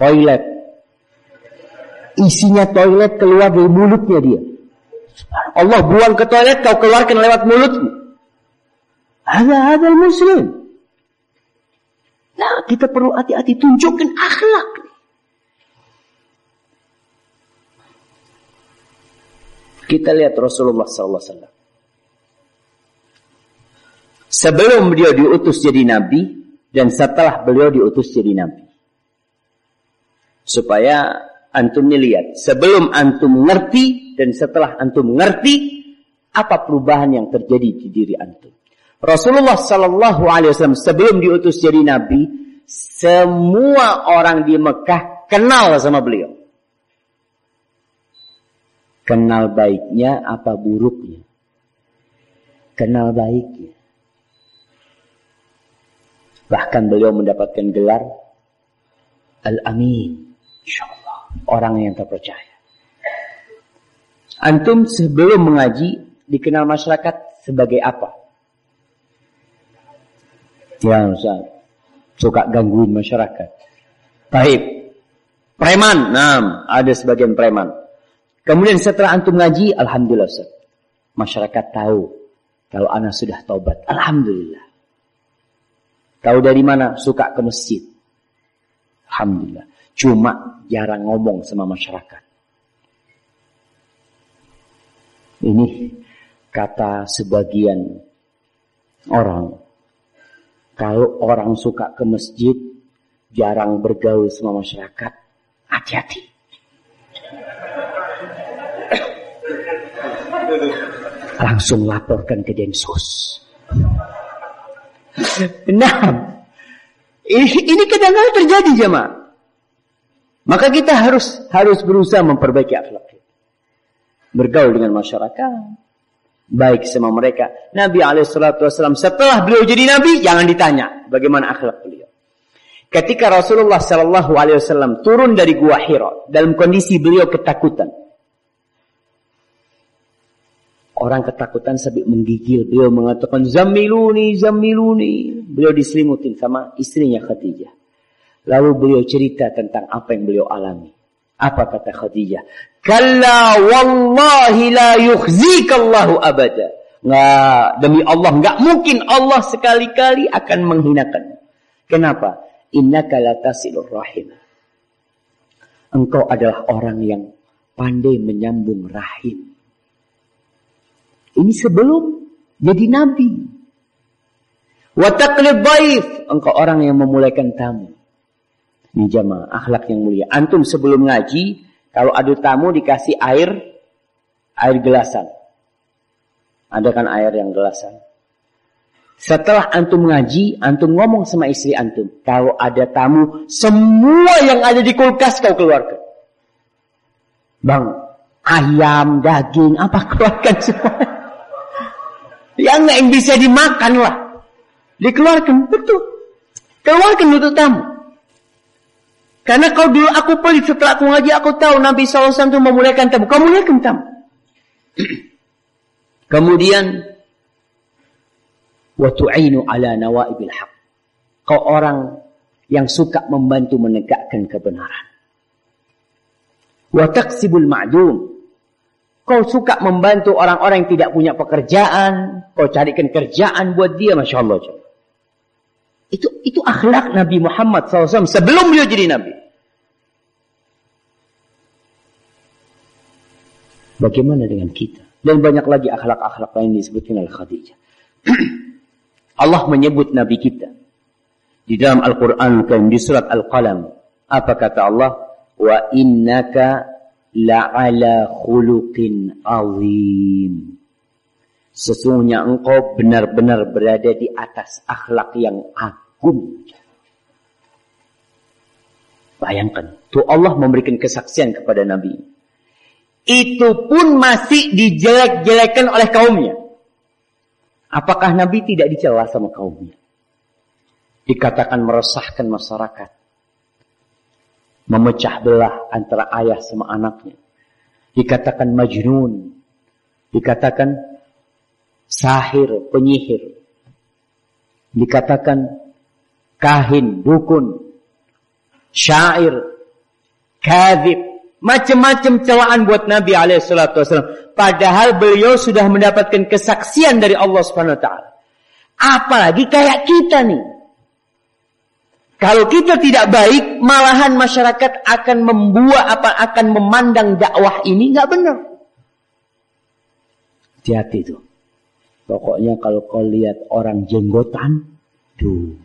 Toilet. Isinya toilet keluar dari mulutnya dia. Allah buang ke toilet, kau keluarkan lewat mulutmu. Ada ada muslim. Nah, kita perlu hati-hati tunjukkan akhlak. Kita lihat Rasulullah SAW. Sebelum beliau diutus jadi nabi dan setelah beliau diutus jadi nabi. Supaya antum lihat sebelum antum ngerti dan setelah antum ngerti apa perubahan yang terjadi di diri antum. Rasulullah Sallallahu Alaihi Wasallam sebelum diutus jadi nabi, semua orang di Mekah kenal sama beliau. Kenal baiknya apa buruknya? Kenal baiknya. Bahkan beliau mendapatkan gelar Al-Amin. InsyaAllah. Orang yang terpercaya. Antum sebelum mengaji dikenal masyarakat sebagai apa? Ya Ustaz. Suka gangguin masyarakat. Baik. Preman. Nah, ada sebagian preman. Kemudian setelah antum ngaji, Alhamdulillah Ustaz. Masyarakat tahu kalau anak sudah taubat. Alhamdulillah. Tahu dari mana? Suka ke masjid. Alhamdulillah. Cuma jarang ngomong sama masyarakat. Ini kata sebagian orang kalau orang suka ke masjid, jarang bergaul sama masyarakat, hati-hati. Langsung laporkan ke Densus. Nah, ini kadang-kadang terjadi jemaah. Maka kita harus harus berusaha memperbaiki akhlak Bergaul dengan masyarakat, baik sama mereka. Nabi Alaihissalam setelah beliau jadi nabi, jangan ditanya bagaimana akhlak beliau. Ketika Rasulullah Shallallahu Alaihi Wasallam turun dari gua Hira dalam kondisi beliau ketakutan, orang ketakutan sampai menggigil. Beliau mengatakan zamiluni, zamiluni. Beliau diselimutin sama istrinya Khadijah. Lalu beliau cerita tentang apa yang beliau alami. Apa kata Khadijah? Kalla wallahi la yukhzikallahu abada. Nggak, demi Allah, nggak mungkin Allah sekali-kali akan menghinakan. Kenapa? Innaka latasilur rahim. Engkau adalah orang yang pandai menyambung rahim. Ini sebelum jadi nabi. Baif. Engkau orang yang memulaikan tamu. Ini jamaah akhlak yang mulia. Antum sebelum ngaji, kalau ada tamu dikasih air, air gelasan. Ada kan air yang gelasan. Setelah antum ngaji, antum ngomong sama istri antum. Kalau ada tamu, semua yang ada di kulkas kau keluarkan. Bang, ayam, daging, apa *laughs* keluarkan semua. yang yang bisa dimakan lah. Dikeluarkan, betul. Keluarkan untuk tamu. Karena kau dulu aku pelit setelah aku ngaji aku tahu Nabi SAW itu memulaikan tamu. Kau muliakan tamu. *clears throat* Kemudian wa tu'inu ala nawaibil haq. Kau orang yang suka membantu menegakkan kebenaran. Wa taqsibul ma'dum. Kau suka membantu orang-orang yang tidak punya pekerjaan, kau carikan kerjaan buat dia, masya Allah. Itu itu akhlak Nabi Muhammad SAW sebelum beliau jadi Nabi. Bagaimana dengan kita? Dan banyak lagi akhlak-akhlak lain disebutkan oleh Khadijah. *clears throat* Allah menyebut Nabi kita. Di dalam Al-Quran di surat Al-Qalam. Apa kata Allah? Wa innaka la'ala khuluqin azim. Sesungguhnya engkau benar-benar berada di atas akhlak yang agung. Bayangkan, tuh Allah memberikan kesaksian kepada Nabi. Itu pun masih dijelek-jelekan oleh kaumnya. Apakah Nabi tidak dicela sama kaumnya? Dikatakan meresahkan masyarakat. Memecah belah antara ayah sama anaknya. Dikatakan majnun. Dikatakan sahir, penyihir. Dikatakan kahin, dukun, syair, kadhib, macam-macam celaan buat Nabi alaihissalam. Padahal beliau sudah mendapatkan kesaksian dari Allah Subhanahu wa taala. Apalagi kayak kita nih. Kalau kita tidak baik, malahan masyarakat akan membuat apa akan memandang dakwah ini nggak benar. Hati-hati itu. Pokoknya kalau kau lihat orang jenggotan, tuh.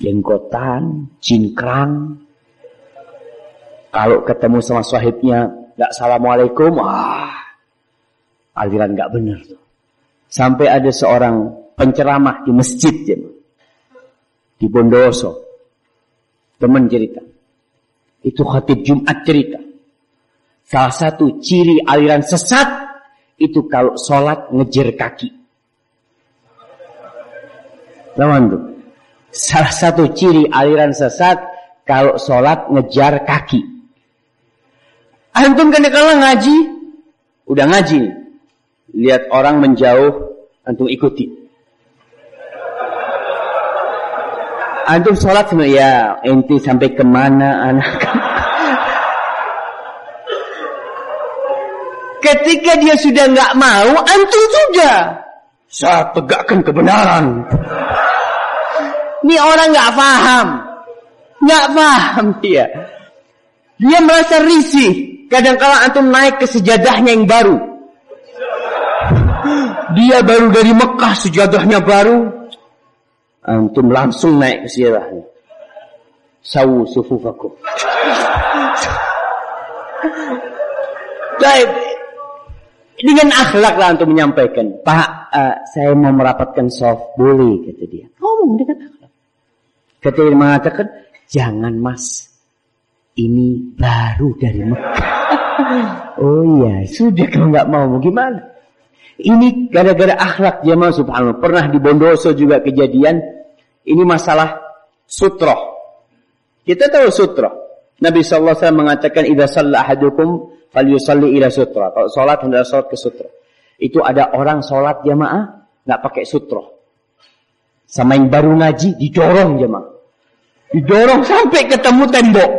Jenggotan, cingkrang. Kalau ketemu sama sahibnya, nggak assalamualaikum, ah, aliran nggak benar. Sampai ada seorang penceramah di masjid, di Bondowoso. Teman cerita. Itu khatib Jumat cerita. Salah satu ciri aliran sesat itu kalau sholat ngejer kaki. Teman tuh. Salah satu ciri aliran sesat kalau sholat ngejar kaki. Antum kan kalau ngaji, udah ngaji Lihat orang menjauh, antum ikuti. Antum sholat semua ya ente sampai ke mana anak Ketika dia sudah nggak mau, antum sudah. Saya tegakkan kebenaran. Ini orang nggak paham, nggak paham dia. Dia merasa risih. Kadang-kala antum naik ke sejadahnya yang baru. Dia baru dari Mekah, sejadahnya baru. Antum langsung naik ke sirahnya. Sawu sufufakum. Baik. Dengan akhlak lah untuk menyampaikan. Pak, uh, saya mau merapatkan soft. Boleh, kata dia. Ngomong dengan dia mengatakan, jangan mas. Ini baru dari Mekah. *laughs* oh iya, sudah kalau nggak mau, gimana? Ini gara-gara akhlak jemaah subhanallah. Pernah di Bondoso juga kejadian. Ini masalah sutroh. Kita tahu sutroh. Nabi SAW mengatakan, Iza salla ahadukum falyusalli ila sutroh. Kalau sholat, hendak sholat ke sutroh. Itu ada orang sholat jamaah, nggak pakai sutroh. Sama yang baru ngaji, didorong jemaah. Didorong sampai ketemu tembok.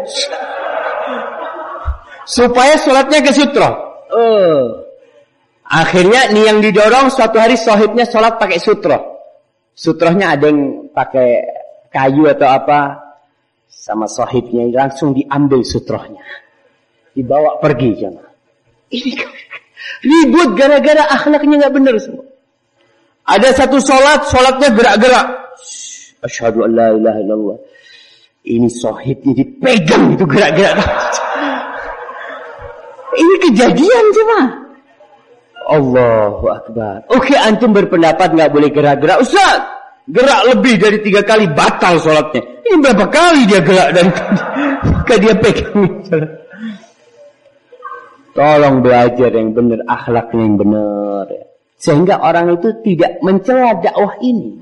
Supaya sholatnya ke sutroh. Uh, Akhirnya nih yang didorong suatu hari sohibnya sholat pakai sutro. Sutrohnya ada yang pakai kayu atau apa. Sama sohibnya langsung diambil sutrohnya. Dibawa pergi jangan. Ini *laughs* ribut gara-gara akhlaknya nggak benar semua. Ada satu sholat, sholatnya gerak-gerak. Asyhadu an la ilaha illallah. Ini sohibnya dipegang itu gerak-gerak. Ini kejadian cuma. Allahu Akbar. Oke, antum berpendapat nggak boleh gerak-gerak. Ustaz, gerak lebih dari tiga kali batal sholatnya. Ini berapa kali dia gerak dan maka dia pegang Tolong belajar yang benar, akhlaknya yang benar. Sehingga orang itu tidak mencela dakwah ini.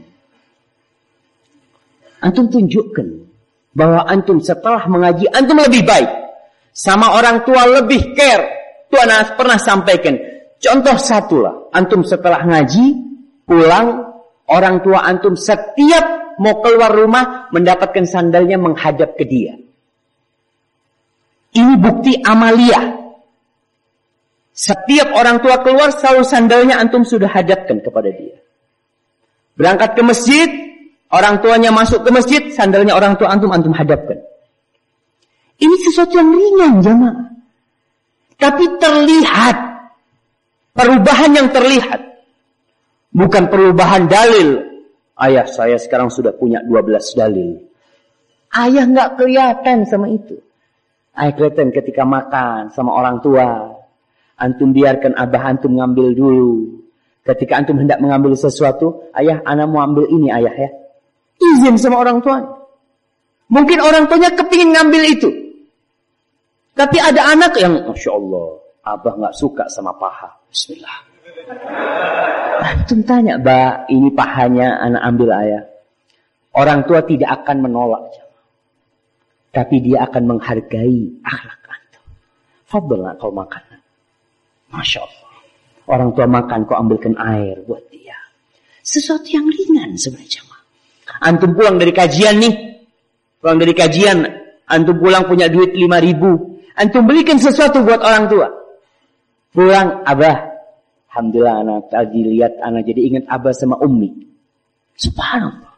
Antum tunjukkan bahwa antum setelah mengaji, antum lebih baik. Sama orang tua lebih care. Tuhan pernah sampaikan, Contoh satu lah, antum setelah ngaji, pulang, orang tua antum setiap mau keluar rumah mendapatkan sandalnya menghadap ke dia. Ini bukti amalia. Setiap orang tua keluar selalu sandalnya antum sudah hadapkan kepada dia. Berangkat ke masjid, orang tuanya masuk ke masjid, sandalnya orang tua antum antum hadapkan. Ini sesuatu yang ringan jemaah. Tapi terlihat Perubahan yang terlihat. Bukan perubahan dalil. Ayah saya sekarang sudah punya 12 dalil. Ayah nggak kelihatan sama itu. Ayah kelihatan ketika makan sama orang tua. Antum biarkan abah antum ngambil dulu. Ketika antum hendak mengambil sesuatu, ayah anak mau ambil ini ayah ya. Izin sama orang tua. Mungkin orang tuanya kepingin ngambil itu. Tapi ada anak yang, Masya Allah, abah nggak suka sama paha. Bismillah. Antum tanya, Mbak, ini pahanya anak ambil ayah. Orang tua tidak akan menolak. Tapi dia akan menghargai akhlak antum. Fadl kau makan. Masya Allah. Orang tua makan, kau ambilkan air buat dia. sesuatu yang ringan sebenarnya. Antum pulang dari kajian nih, pulang dari kajian, antum pulang punya duit lima ribu, antum belikan sesuatu buat orang tua. Pulang, abah, alhamdulillah anak tadi lihat anak jadi ingat abah sama ummi. Subhanallah.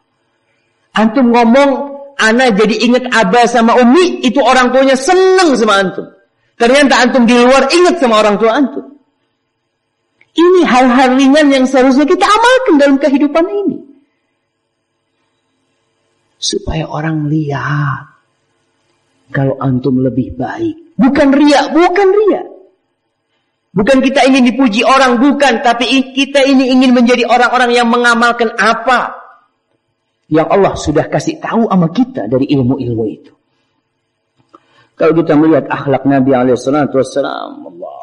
Antum ngomong, anak jadi ingat abah sama ummi, itu orang tuanya seneng sama antum. Ternyata antum di luar ingat sama orang tua antum. Ini hal-hal ringan yang seharusnya kita amalkan dalam kehidupan ini. Supaya orang lihat. Kalau antum lebih baik. Bukan ria, bukan ria. Bukan kita ingin dipuji orang, bukan. Tapi kita ini ingin menjadi orang-orang yang mengamalkan apa yang Allah sudah kasih tahu sama kita dari ilmu-ilmu itu. Kalau kita melihat akhlak Nabi Alaihissalam, Allah.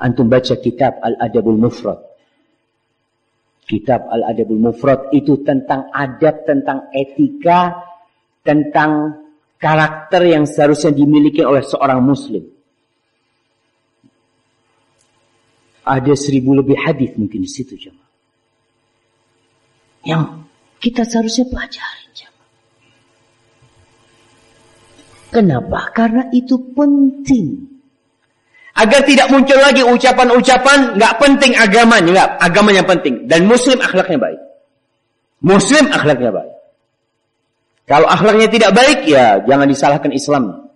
Antum baca kitab Al-Adabul Mufrad. Kitab Al-Adabul Mufrad itu tentang adab, tentang etika, tentang karakter yang seharusnya dimiliki oleh seorang muslim. Ada seribu lebih hadis mungkin di situ jemaah. Yang kita seharusnya pelajari jemaah. Kenapa? Karena itu penting. Agar tidak muncul lagi ucapan-ucapan nggak penting agamanya, nggak agamanya penting dan muslim akhlaknya baik. Muslim akhlaknya baik. Kalau akhlaknya tidak baik ya jangan disalahkan Islam.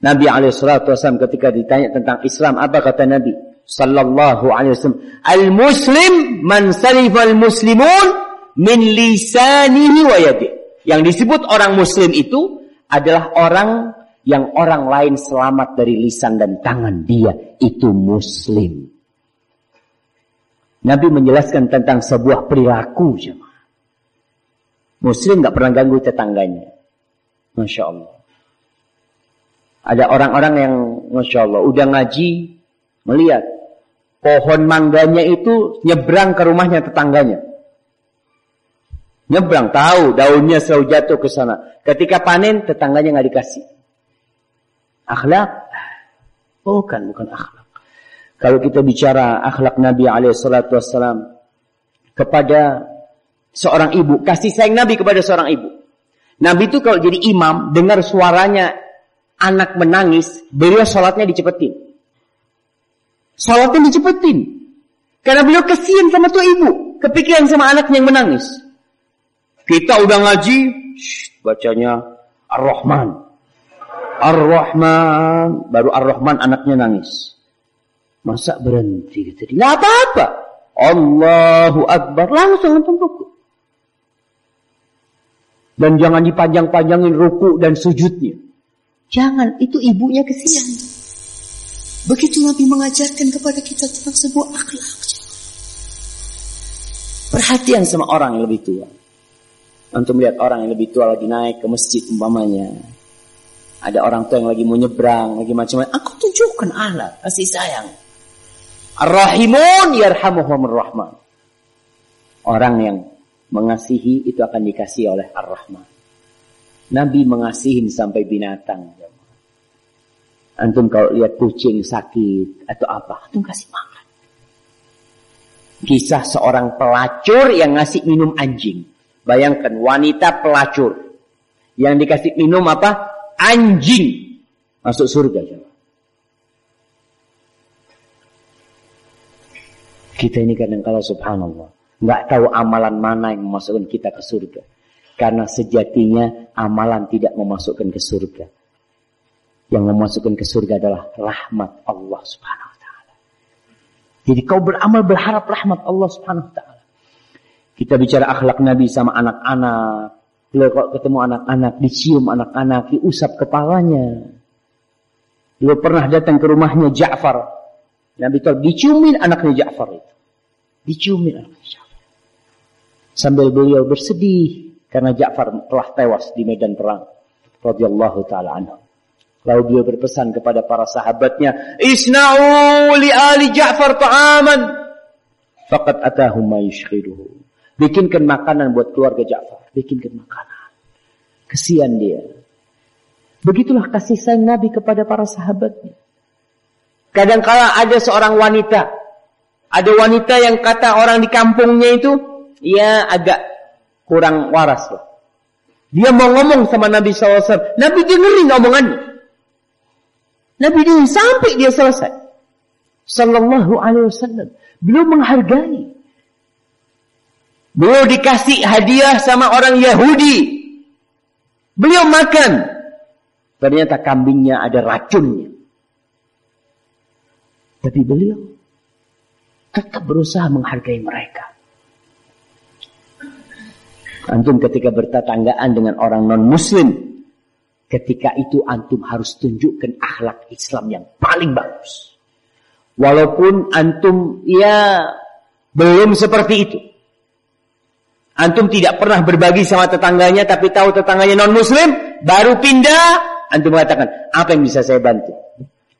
Nabi Alaihissalam ketika ditanya tentang Islam apa kata Nabi? sallallahu alaihi wasallam. Al-muslim man salifal muslimun min lisanihi wa yadihi. Yang disebut orang muslim itu adalah orang yang orang lain selamat dari lisan dan tangan dia. Itu muslim. Nabi menjelaskan tentang sebuah perilaku jemaah. Muslim nggak pernah ganggu tetangganya. Masya Allah. Ada orang-orang yang Masya Allah udah ngaji melihat pohon mangganya itu nyebrang ke rumahnya tetangganya. Nyebrang, tahu daunnya selalu jatuh ke sana. Ketika panen, tetangganya nggak dikasih. Akhlak? Bukan, bukan akhlak. Kalau kita bicara akhlak Nabi Alaihissalam kepada seorang ibu, kasih sayang Nabi kepada seorang ibu. Nabi itu kalau jadi imam, dengar suaranya anak menangis, beliau sholatnya dicepetin. Salatnya dicepetin. Karena beliau kesian sama tuh ibu. Kepikiran sama anaknya yang menangis. Kita udah ngaji, shh, bacanya Ar-Rahman. Ar-Rahman. Baru Ar-Rahman anaknya nangis. Masa berhenti gitu. Nggak apa-apa. Allahu Akbar. Langsung nonton ruku. Dan jangan dipanjang-panjangin ruku dan sujudnya. Jangan, itu ibunya kesian. Begitu Nabi mengajarkan kepada kita tentang sebuah akhlak. Perhatian sama orang yang lebih tua. Untuk melihat orang yang lebih tua lagi naik ke masjid umpamanya. Ada orang tua yang lagi mau nyebrang, lagi macam-macam. Aku tunjukkan ahlak, kasih sayang. Ar-Rahimun yarhamuhumur. Orang yang mengasihi itu akan dikasih oleh Ar-Rahman. Nabi mengasihin sampai binatang. Antum kalau lihat kucing sakit atau apa, antum kasih makan. Kisah seorang pelacur yang ngasih minum anjing. Bayangkan wanita pelacur yang dikasih minum apa? Anjing masuk surga. Kita ini kadang kala subhanallah nggak tahu amalan mana yang memasukkan kita ke surga. Karena sejatinya amalan tidak memasukkan ke surga yang memasukkan ke surga adalah rahmat Allah Subhanahu wa taala. Jadi kau beramal berharap rahmat Allah Subhanahu wa taala. Kita bicara akhlak Nabi sama anak-anak. Beliau kalau ketemu anak-anak, dicium anak-anak, diusap kepalanya. Beliau pernah datang ke rumahnya Ja'far. Nabi tahu diciumin anaknya Ja'far itu. Diciumin anaknya Ja'far. Sambil beliau bersedih karena Ja'far telah tewas di medan perang. Radiyallahu taala anhu. Lalu beliau berpesan kepada para sahabatnya, "Isna'u li ali Ja'far ta'aman." Faqad atahum ma yushkhiruhu. Bikinkan makanan buat keluarga Ja'far, bikinkan makanan. Kesian dia. Begitulah kasih sayang Nabi kepada para sahabatnya. Kadangkala ada seorang wanita Ada wanita yang kata orang di kampungnya itu, ya agak kurang waras loh. Dia mau ngomong sama Nabi SAW. Nabi dengerin omongannya. Nabi dengerin sampai dia selesai. Sallallahu alaihi wasallam. Beliau menghargai. Beliau dikasih hadiah sama orang Yahudi. Beliau makan. Ternyata kambingnya ada racunnya. Tapi beliau tetap berusaha menghargai mereka. Antum ketika bertetanggaan dengan orang non-muslim, ketika itu antum harus tunjukkan akhlak Islam yang paling bagus. Walaupun antum ya belum seperti itu. Antum tidak pernah berbagi sama tetangganya tapi tahu tetangganya non-muslim, baru pindah, antum mengatakan, apa yang bisa saya bantu?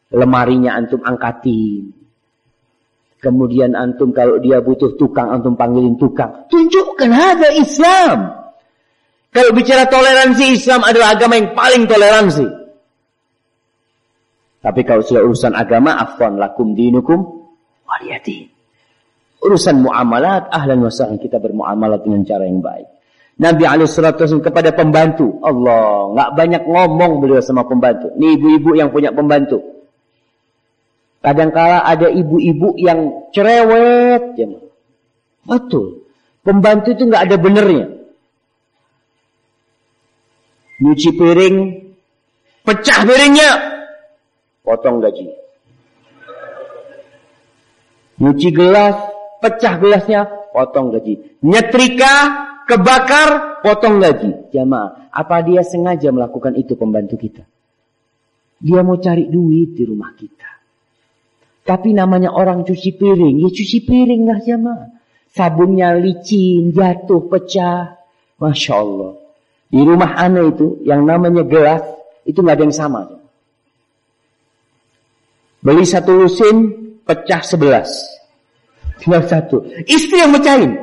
Lemarinya antum angkatin. Kemudian antum kalau dia butuh tukang, antum panggilin tukang. Tunjukkan ada Islam. Kalau bicara toleransi, Islam adalah agama yang paling toleransi. Tapi kalau sudah urusan agama, afwan lakum dinukum waliyadin. Urusan muamalat, ahlan wasahan kita bermuamalat dengan cara yang baik. Nabi alaihissalam kepada pembantu. Allah, nggak banyak ngomong beliau sama pembantu. Ini ibu-ibu yang punya pembantu. Kadangkala ada ibu-ibu yang cerewet. Ya. Betul. Pembantu itu nggak ada benernya. Nyuci piring, pecah piringnya, potong gaji. Nyuci gelas, pecah gelasnya, potong gaji. Nyetrika, kebakar, potong gaji. Jamaah, apa dia sengaja melakukan itu pembantu kita? Dia mau cari duit di rumah kita. Tapi namanya orang cuci piring, ya cuci piring lah jamaah. Sabunnya licin, jatuh, pecah. Masya Allah. Di rumah aneh itu, yang namanya gelas, itu nggak ada yang sama. Beli satu lusin, pecah sebelas. Tinggal satu. Istri yang mecahin.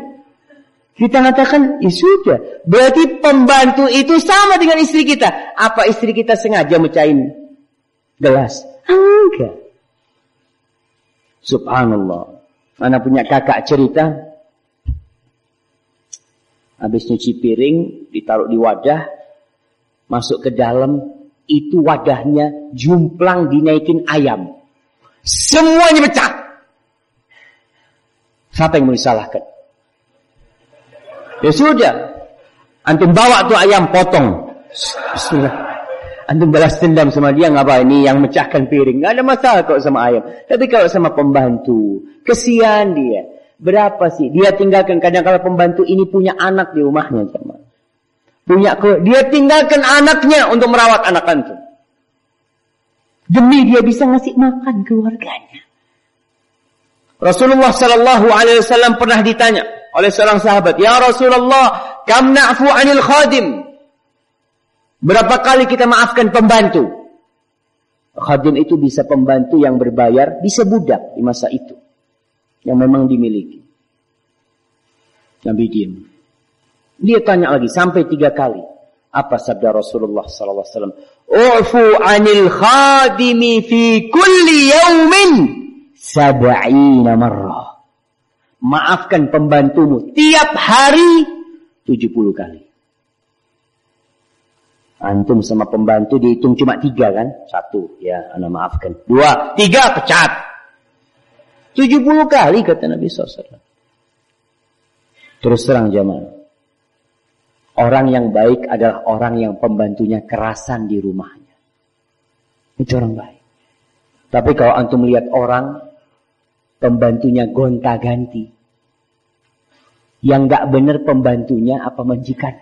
Kita katakan, ya sudah. Berarti pembantu itu sama dengan istri kita. Apa istri kita sengaja mecahin gelas? Enggak. Subhanallah. Mana punya kakak cerita. Habis nyuci piring, ditaruh di wadah. Masuk ke dalam, itu wadahnya jumplang dinaikin ayam. Semuanya pecah. Siapa yang mau disalahkan? Ya sudah. Antum bawa tuh ayam potong. Bismillah. Antum balas dendam sama dia nggak apa ini yang mecahkan piring. Nggak ada masalah kok sama ayam. Tapi kalau sama pembantu, kesian dia. Berapa sih? Dia tinggalkan kadang kalau pembantu ini punya anak di rumahnya sama. Punya ke, dia tinggalkan anaknya untuk merawat anak antum. Demi dia bisa ngasih makan keluarganya. Rasulullah Shallallahu Alaihi Wasallam pernah ditanya oleh seorang sahabat, Ya Rasulullah, kam na'fu anil khadim? Berapa kali kita maafkan pembantu? Khadim itu bisa pembantu yang berbayar, bisa budak di masa itu. Yang memang dimiliki. Nabi diam. Dia tanya lagi sampai tiga kali. Apa sabda Rasulullah sallallahu alaihi wasallam? Ufu anil khadimi fi kulli yaumin sab'ina marrah. Maafkan pembantumu tiap hari 70 kali. Antum sama pembantu dihitung cuma tiga kan? Satu, ya, anda maafkan. Dua, tiga, pecat. Tujuh puluh kali kata Nabi SAW. Terus terang jamaah. Orang yang baik adalah orang yang pembantunya kerasan di rumahnya. Itu orang baik. Tapi kalau antum melihat orang pembantunya gonta-ganti. Yang gak benar pembantunya apa majikan?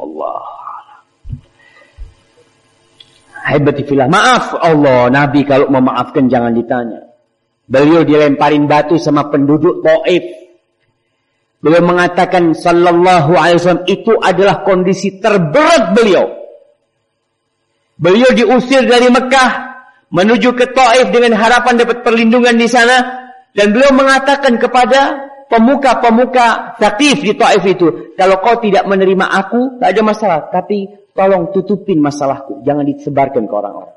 Allah. Hebati filah. Maaf Allah, Nabi kalau memaafkan jangan ditanya. Beliau dilemparin batu sama penduduk Taif. Beliau mengatakan sallallahu alaihi wasallam itu adalah kondisi terberat beliau. Beliau diusir dari Mekah menuju ke Taif dengan harapan dapat perlindungan di sana dan beliau mengatakan kepada pemuka-pemuka Thaqif di Taif itu, kalau kau tidak menerima aku, tak ada masalah, tapi Tolong tutupin masalahku, jangan disebarkan ke orang-orang.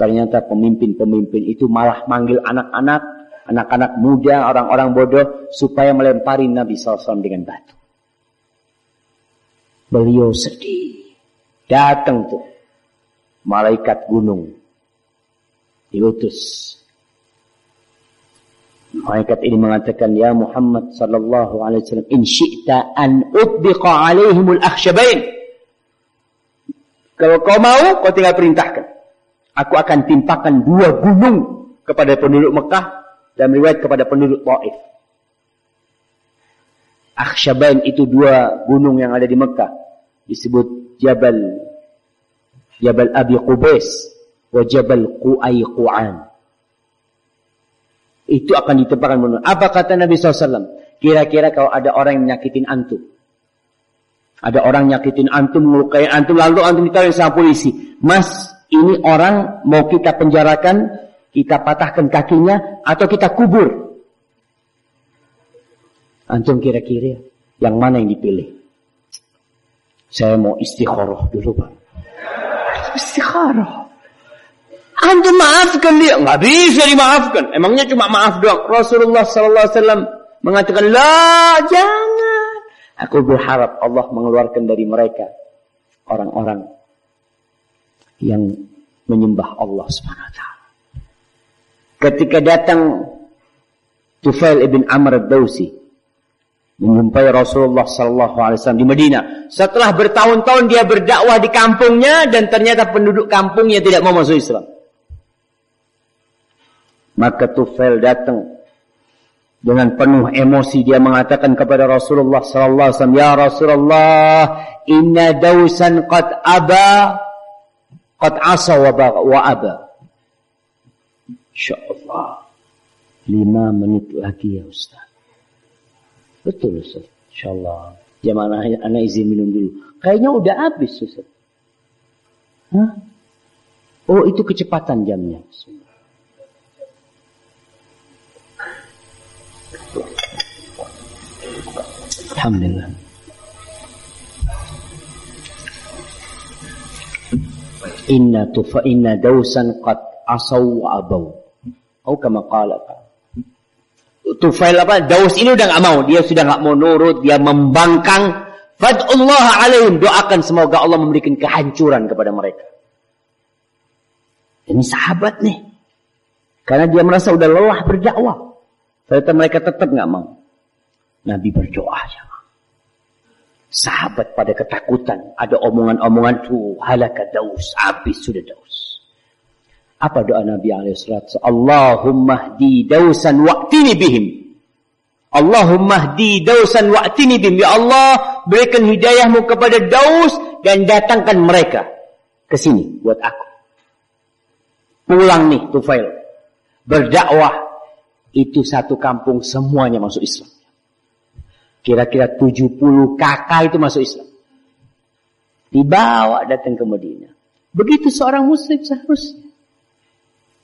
Ternyata pemimpin-pemimpin itu malah manggil anak-anak, anak-anak muda, orang-orang bodoh supaya melempari Nabi SAW dengan batu. Beliau sedih. Datang tuh malaikat gunung diutus. Malaikat ini mengatakan, Ya Muhammad sallallahu alaihi wasallam, in syi'ta an utbiqa alaihimul akhsyabain. Kalau kau mau, kau tinggal perintahkan. Aku akan timpakan dua gunung kepada penduduk Mekah dan riwayat kepada penduduk Taif. Akhsyabain itu dua gunung yang ada di Mekah. Disebut Jabal Jabal Abi Qubais wa Jabal Qu'an. Itu akan ditempatkan menurut. Apa kata Nabi SAW? Kira-kira kalau ada orang yang nyakitin antum. Ada orang nyakitin antum, melukai antum, lalu antum ditarik sama polisi. Mas, ini orang mau kita penjarakan, kita patahkan kakinya, atau kita kubur. Antum kira-kira yang mana yang dipilih? Saya mau istikharah dulu, Pak. Istikharah. Antum maafkan dia. Nggak bisa dimaafkan. Emangnya cuma maaf doang. Rasulullah Sallallahu Alaihi Wasallam mengatakan, lah jangan. Aku berharap Allah mengeluarkan dari mereka orang-orang yang menyembah Allah Subhanahu Wa Taala. Ketika datang Tufail ibn Amr ad-Dawsi menjumpai Rasulullah Sallallahu Alaihi Wasallam di Madinah. Setelah bertahun-tahun dia berdakwah di kampungnya dan ternyata penduduk kampungnya tidak mau masuk Islam. Maka Tufail datang dengan penuh emosi dia mengatakan kepada Rasulullah sallallahu alaihi wasallam, "Ya Rasulullah, inna dausan qad aba qad asa wa, wa aba." Insyaallah. Lima menit lagi ya Ustaz. Betul Ustaz. Insyaallah. Jam anak, anak izin minum dulu. Kayaknya udah habis Ustaz. Hah? Oh itu kecepatan jamnya. Alhamdulillah. Inna tufa inna dausan qad asaw wa abaw. Oh kama qala Tufail apa? Daus ini udah nggak mau. Dia sudah nggak mau nurut. Dia membangkang. Fadullah alaihim. Doakan semoga Allah memberikan kehancuran kepada mereka. Ini sahabat nih. Karena dia merasa udah lelah berdakwah. Ternyata mereka tetap nggak mau. Nabi berdoa ya. Sahabat pada ketakutan. Ada omongan-omongan tuh halaka daus. Habis sudah daus. Apa doa Nabi alaihissalam? Allahumma hdi dausan wa'tini bihim. Allahumma hdi dausan wa'tini bihim. Ya Allah, berikan hidayahmu kepada daus dan datangkan mereka ke sini buat aku. Pulang nih Tufail. Berdakwah itu satu kampung semuanya masuk Islam. Kira-kira 70 kakak itu masuk Islam. Dibawa datang ke Madinah. Begitu seorang muslim seharusnya.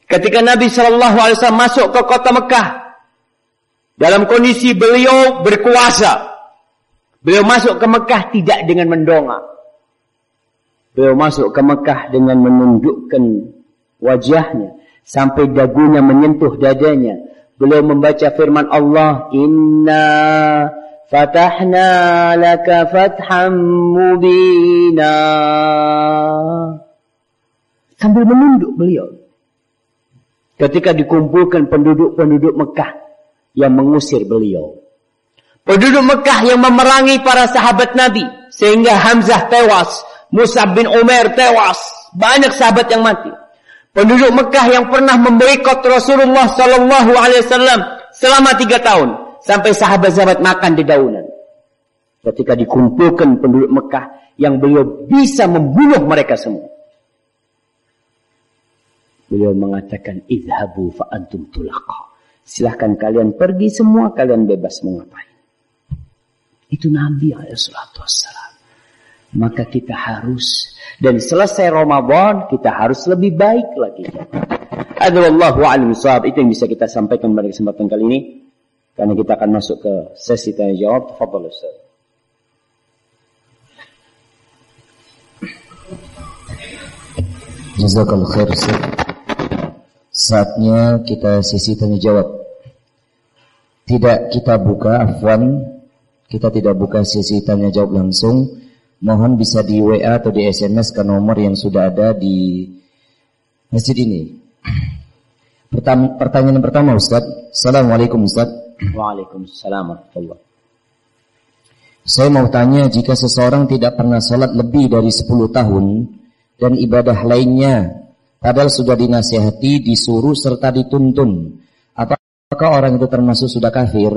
Ketika Nabi Shallallahu Alaihi Wasallam masuk ke kota Mekah dalam kondisi beliau berkuasa, beliau masuk ke Mekah tidak dengan mendongak. Beliau masuk ke Mekah dengan menundukkan wajahnya sampai dagunya menyentuh dadanya. Beliau membaca firman Allah, Inna Fatahna laka fatham mubina. Sambil menunduk beliau. Ketika dikumpulkan penduduk-penduduk Mekah yang mengusir beliau. Penduduk Mekah yang memerangi para sahabat Nabi. Sehingga Hamzah tewas. Musa bin Umar tewas. Banyak sahabat yang mati. Penduduk Mekah yang pernah memboikot Rasulullah Sallallahu Alaihi Wasallam selama tiga tahun sampai sahabat-sahabat makan di daunan. Ketika dikumpulkan penduduk Mekah yang beliau bisa membunuh mereka semua. Beliau mengatakan, Idhabu fa'antum tulaqa. Silahkan kalian pergi semua, kalian bebas mau. Itu Nabi Wassalam. Maka kita harus, dan selesai Ramadan, kita harus lebih baik lagi. Adallahu alim Itu yang bisa kita sampaikan pada kesempatan kali ini. Karena kita akan masuk ke sesi tanya jawab. Tafadhal Ustaz. Jazakallah khair Ustaz. Saatnya kita sesi tanya jawab. tidak kita buka afwan. Kita tidak buka sesi tanya jawab langsung. Mohon bisa di WA atau di SMS ke nomor yang sudah ada di masjid ini. Pertanyaan pertama Ustaz. Assalamualaikum Ustaz. Waalaikumsalam warahmatullahi Saya mau tanya jika seseorang tidak pernah sholat lebih dari 10 tahun dan ibadah lainnya padahal sudah dinasihati, disuruh serta dituntun Apakah orang itu termasuk sudah kafir?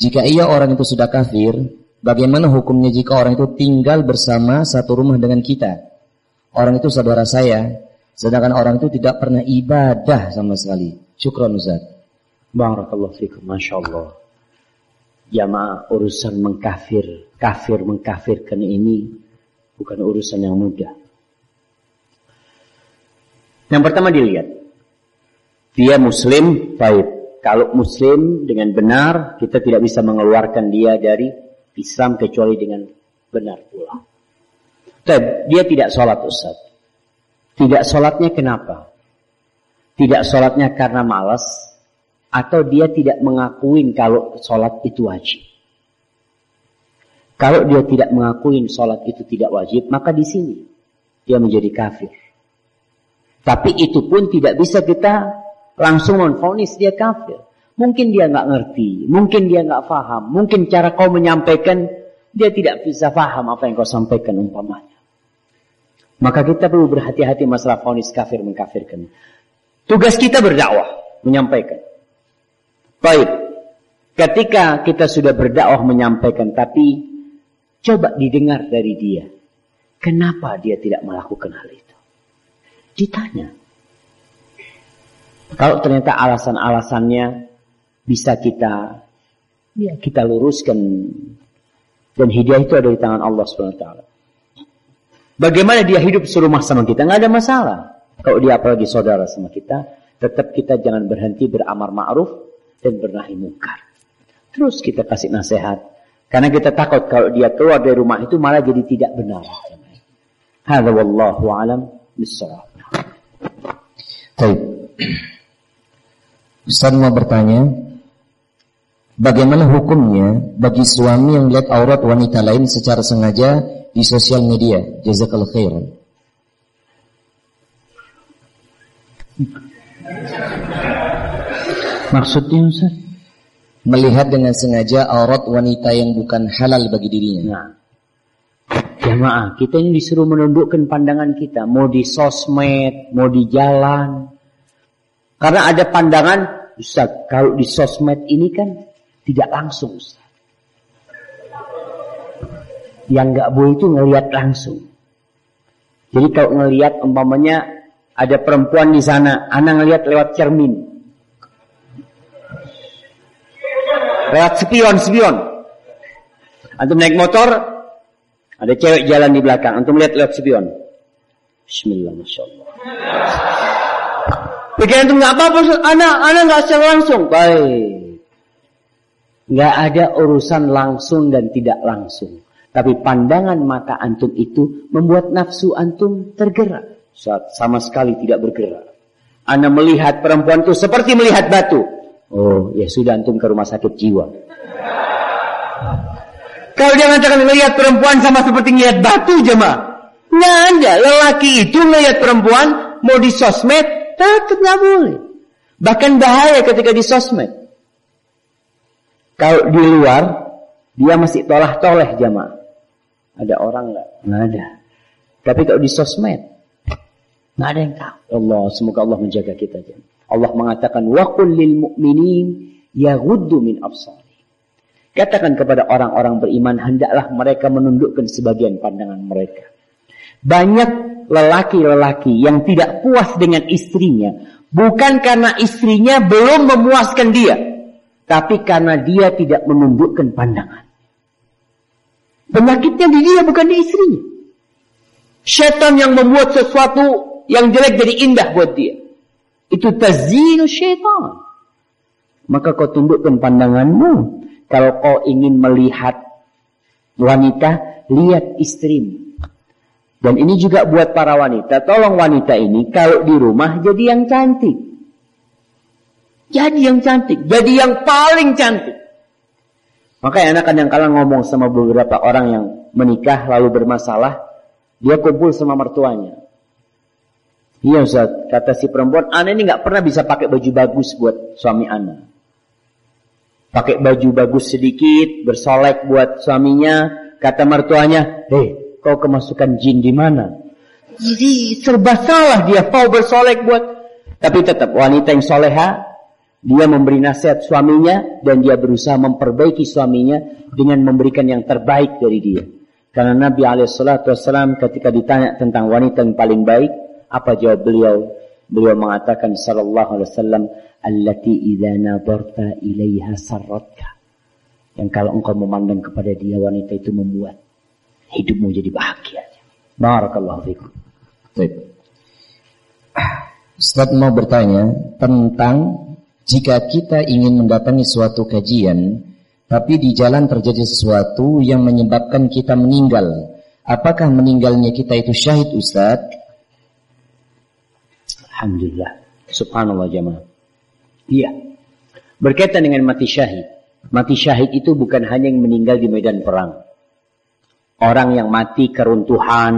Jika iya orang itu sudah kafir, bagaimana hukumnya jika orang itu tinggal bersama satu rumah dengan kita? Orang itu saudara saya, sedangkan orang itu tidak pernah ibadah sama sekali. Syukran Ustaz. Barakallahu fikum, Masya Allah. Jamaah urusan mengkafir, kafir mengkafirkan ini bukan urusan yang mudah. Yang pertama dilihat, dia muslim, baik. Kalau muslim dengan benar, kita tidak bisa mengeluarkan dia dari Islam kecuali dengan benar pula. Dan dia tidak sholat Ustaz. Tidak sholatnya kenapa? Tidak sholatnya karena malas atau dia tidak mengakuin kalau sholat itu wajib. Kalau dia tidak mengakuin sholat itu tidak wajib, maka di sini dia menjadi kafir. Tapi itu pun tidak bisa kita langsung menfonis dia kafir. Mungkin dia nggak ngerti, mungkin dia nggak paham, mungkin cara kau menyampaikan dia tidak bisa paham apa yang kau sampaikan umpamanya. Maka kita perlu berhati-hati masalah fonis kafir mengkafirkan. Tugas kita berdakwah, menyampaikan. Baik, ketika kita sudah berdakwah menyampaikan, tapi coba didengar dari dia. Kenapa dia tidak melakukan hal itu? Ditanya. Kalau ternyata alasan-alasannya bisa kita ya kita luruskan dan hidayah itu ada di tangan Allah SWT. Bagaimana dia hidup serumah sama kita? Nggak ada masalah. Kalau dia apalagi saudara sama kita, tetap kita jangan berhenti beramar ma'ruf dan bernahi mungkar. Terus kita kasih nasihat. Karena kita takut kalau dia keluar dari rumah itu malah jadi tidak benar. Hadza wallahu alam bissawab. Baik. Ustaz mau bertanya, bagaimana hukumnya bagi suami yang lihat aurat wanita lain secara sengaja di sosial media? Jazakallahu khairan. Maksudnya Ustaz? Melihat dengan sengaja aurat wanita yang bukan halal bagi dirinya. Nah, jamaah, kita ini disuruh menundukkan pandangan kita. Mau di sosmed, mau di jalan, karena ada pandangan, Ustaz, kalau di sosmed ini kan tidak langsung, Ustaz. Yang nggak boleh itu ngelihat langsung. Jadi kalau ngelihat umpamanya ada perempuan di sana, anak ngelihat lewat cermin. Lewat spion, spion. Antum naik motor, ada cewek jalan di belakang, antum lihat lewat spion. Bismillah, Masya Allah. Pikiran itu nggak apa-apa, anak, anak nggak secara langsung. Baik. Nggak ada urusan langsung dan tidak langsung. Tapi pandangan mata antum itu membuat nafsu antum tergerak. Saat sama sekali tidak bergerak. Anda melihat perempuan itu seperti melihat batu. Oh, ya sudah antum ke rumah sakit jiwa. Kalau dia mengatakan melihat perempuan sama seperti melihat batu jemaah. Nggak ada. Lelaki itu melihat perempuan mau di sosmed takut nggak boleh. Bahkan bahaya ketika di sosmed. Kalau di luar dia masih tolah toleh jemaah. Ada orang nggak? Nggak ada. Tapi kalau di sosmed nggak ada yang tahu. Allah semoga Allah menjaga kita jemaah. Allah mengatakan wa lil ya yaghuddu min absar. Katakan kepada orang-orang beriman, hendaklah mereka menundukkan sebagian pandangan mereka. Banyak lelaki-lelaki yang tidak puas dengan istrinya bukan karena istrinya belum memuaskan dia, tapi karena dia tidak menundukkan pandangan. Penyakitnya di dia bukan di istrinya. Setan yang membuat sesuatu yang jelek jadi indah buat dia. Itu tazinu syaitan. Maka kau tundukkan pandanganmu. Kalau kau ingin melihat wanita, lihat istrimu. Dan ini juga buat para wanita. Tolong wanita ini kalau di rumah jadi yang cantik. Jadi yang cantik, jadi yang paling cantik. Makanya anak kadang-kala ngomong sama beberapa orang yang menikah lalu bermasalah, dia kumpul sama mertuanya. Iya Ustaz, kata si perempuan, Ana ini nggak pernah bisa pakai baju bagus buat suami Ana. Pakai baju bagus sedikit, bersolek buat suaminya, kata mertuanya, hei, kau kemasukan jin di mana? Jadi serba salah dia mau bersolek buat, tapi tetap wanita yang soleha, dia memberi nasihat suaminya dan dia berusaha memperbaiki suaminya dengan memberikan yang terbaik dari dia. Karena Nabi Alaihissalam ketika ditanya tentang wanita yang paling baik, apa jawab beliau? Beliau mengatakan sallallahu alaihi wasallam, "Allati idza nadarta ilaiha sarratka." Yang kalau engkau memandang kepada dia wanita itu membuat hidupmu jadi bahagia. Barakallahu fikum. Baik. Ustaz mau bertanya tentang jika kita ingin mendatangi suatu kajian tapi di jalan terjadi sesuatu yang menyebabkan kita meninggal. Apakah meninggalnya kita itu syahid Ustaz? Alhamdulillah. Subhanallah jemaah. Iya. Berkaitan dengan mati syahid. Mati syahid itu bukan hanya yang meninggal di medan perang. Orang yang mati keruntuhan,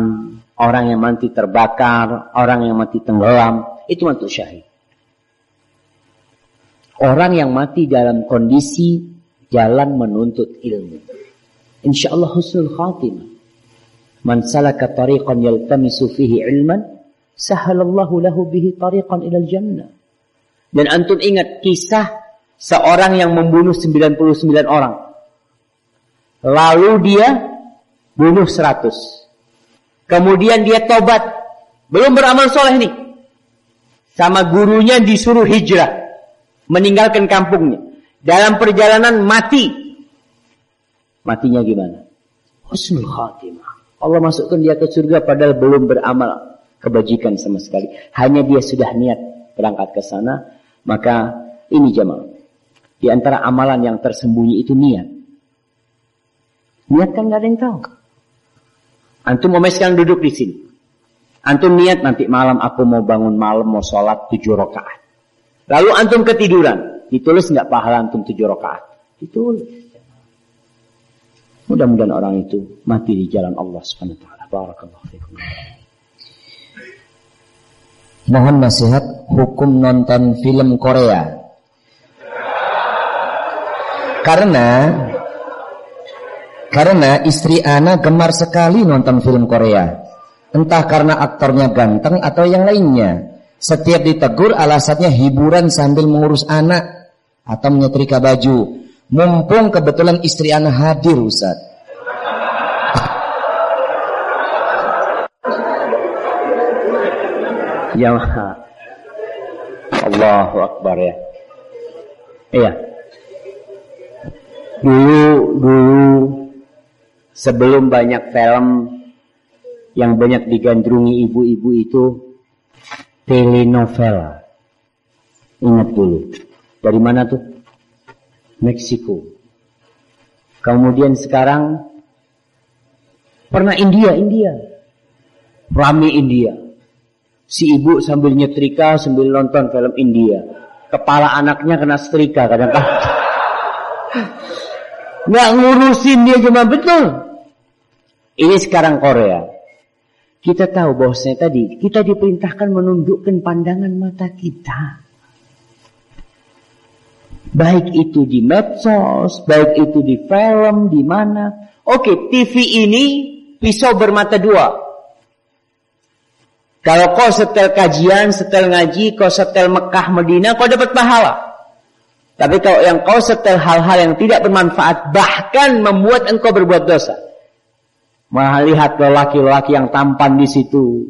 orang yang mati terbakar, orang yang mati tenggelam, itu mati syahid. Orang yang mati dalam kondisi jalan menuntut ilmu. Insya Allah husnul khatimah. Man salaka tariqan yaltamisu fihi ilman Sahalallahu lahu bihi tariqan ilal jannah. Dan antum ingat kisah seorang yang membunuh 99 orang. Lalu dia bunuh 100. Kemudian dia tobat. Belum beramal soleh nih. Sama gurunya disuruh hijrah. Meninggalkan kampungnya. Dalam perjalanan mati. Matinya gimana? Husnul khatimah. Allah masukkan dia ke surga padahal belum beramal kebajikan sama sekali. Hanya dia sudah niat berangkat ke sana, maka ini jemaah. Di antara amalan yang tersembunyi itu niat. Niat kan gak ada yang tahu. Antum mau sekarang duduk di sini. Antum niat nanti malam aku mau bangun malam mau sholat tujuh rakaat. Lalu antum ketiduran. Ditulis nggak pahala antum tujuh rakaat? Ditulis. Mudah-mudahan orang itu mati di jalan Allah Subhanahu wa taala. Barakallahu fiikum. Mohon nasihat hukum nonton film Korea. Karena karena istri Ana gemar sekali nonton film Korea. Entah karena aktornya ganteng atau yang lainnya. Setiap ditegur alasannya hiburan sambil mengurus anak atau menyetrika baju. Mumpung kebetulan istri Ana hadir Ustaz. Ya Allahu Akbar ya. Iya. Dulu dulu sebelum banyak film yang banyak digandrungi ibu-ibu itu telenovela. Ingat dulu. Dari mana tuh? Meksiko. Kemudian sekarang pernah India, India. Rame India. Si ibu sambil nyetrika sambil nonton film India. Kepala anaknya kena setrika kadang-kadang. *laughs* Nggak ngurusin dia cuma betul. Ini sekarang Korea. Kita tahu bahwasanya tadi kita diperintahkan menundukkan pandangan mata kita. Baik itu di medsos, baik itu di film, di mana. Oke, TV ini pisau bermata dua. Kalau kau setel kajian, setel ngaji, kau setel Mekah, Medina, kau dapat pahala. Tapi kalau yang kau setel hal-hal yang tidak bermanfaat, bahkan membuat engkau berbuat dosa. Melihat lelaki-lelaki yang tampan di situ,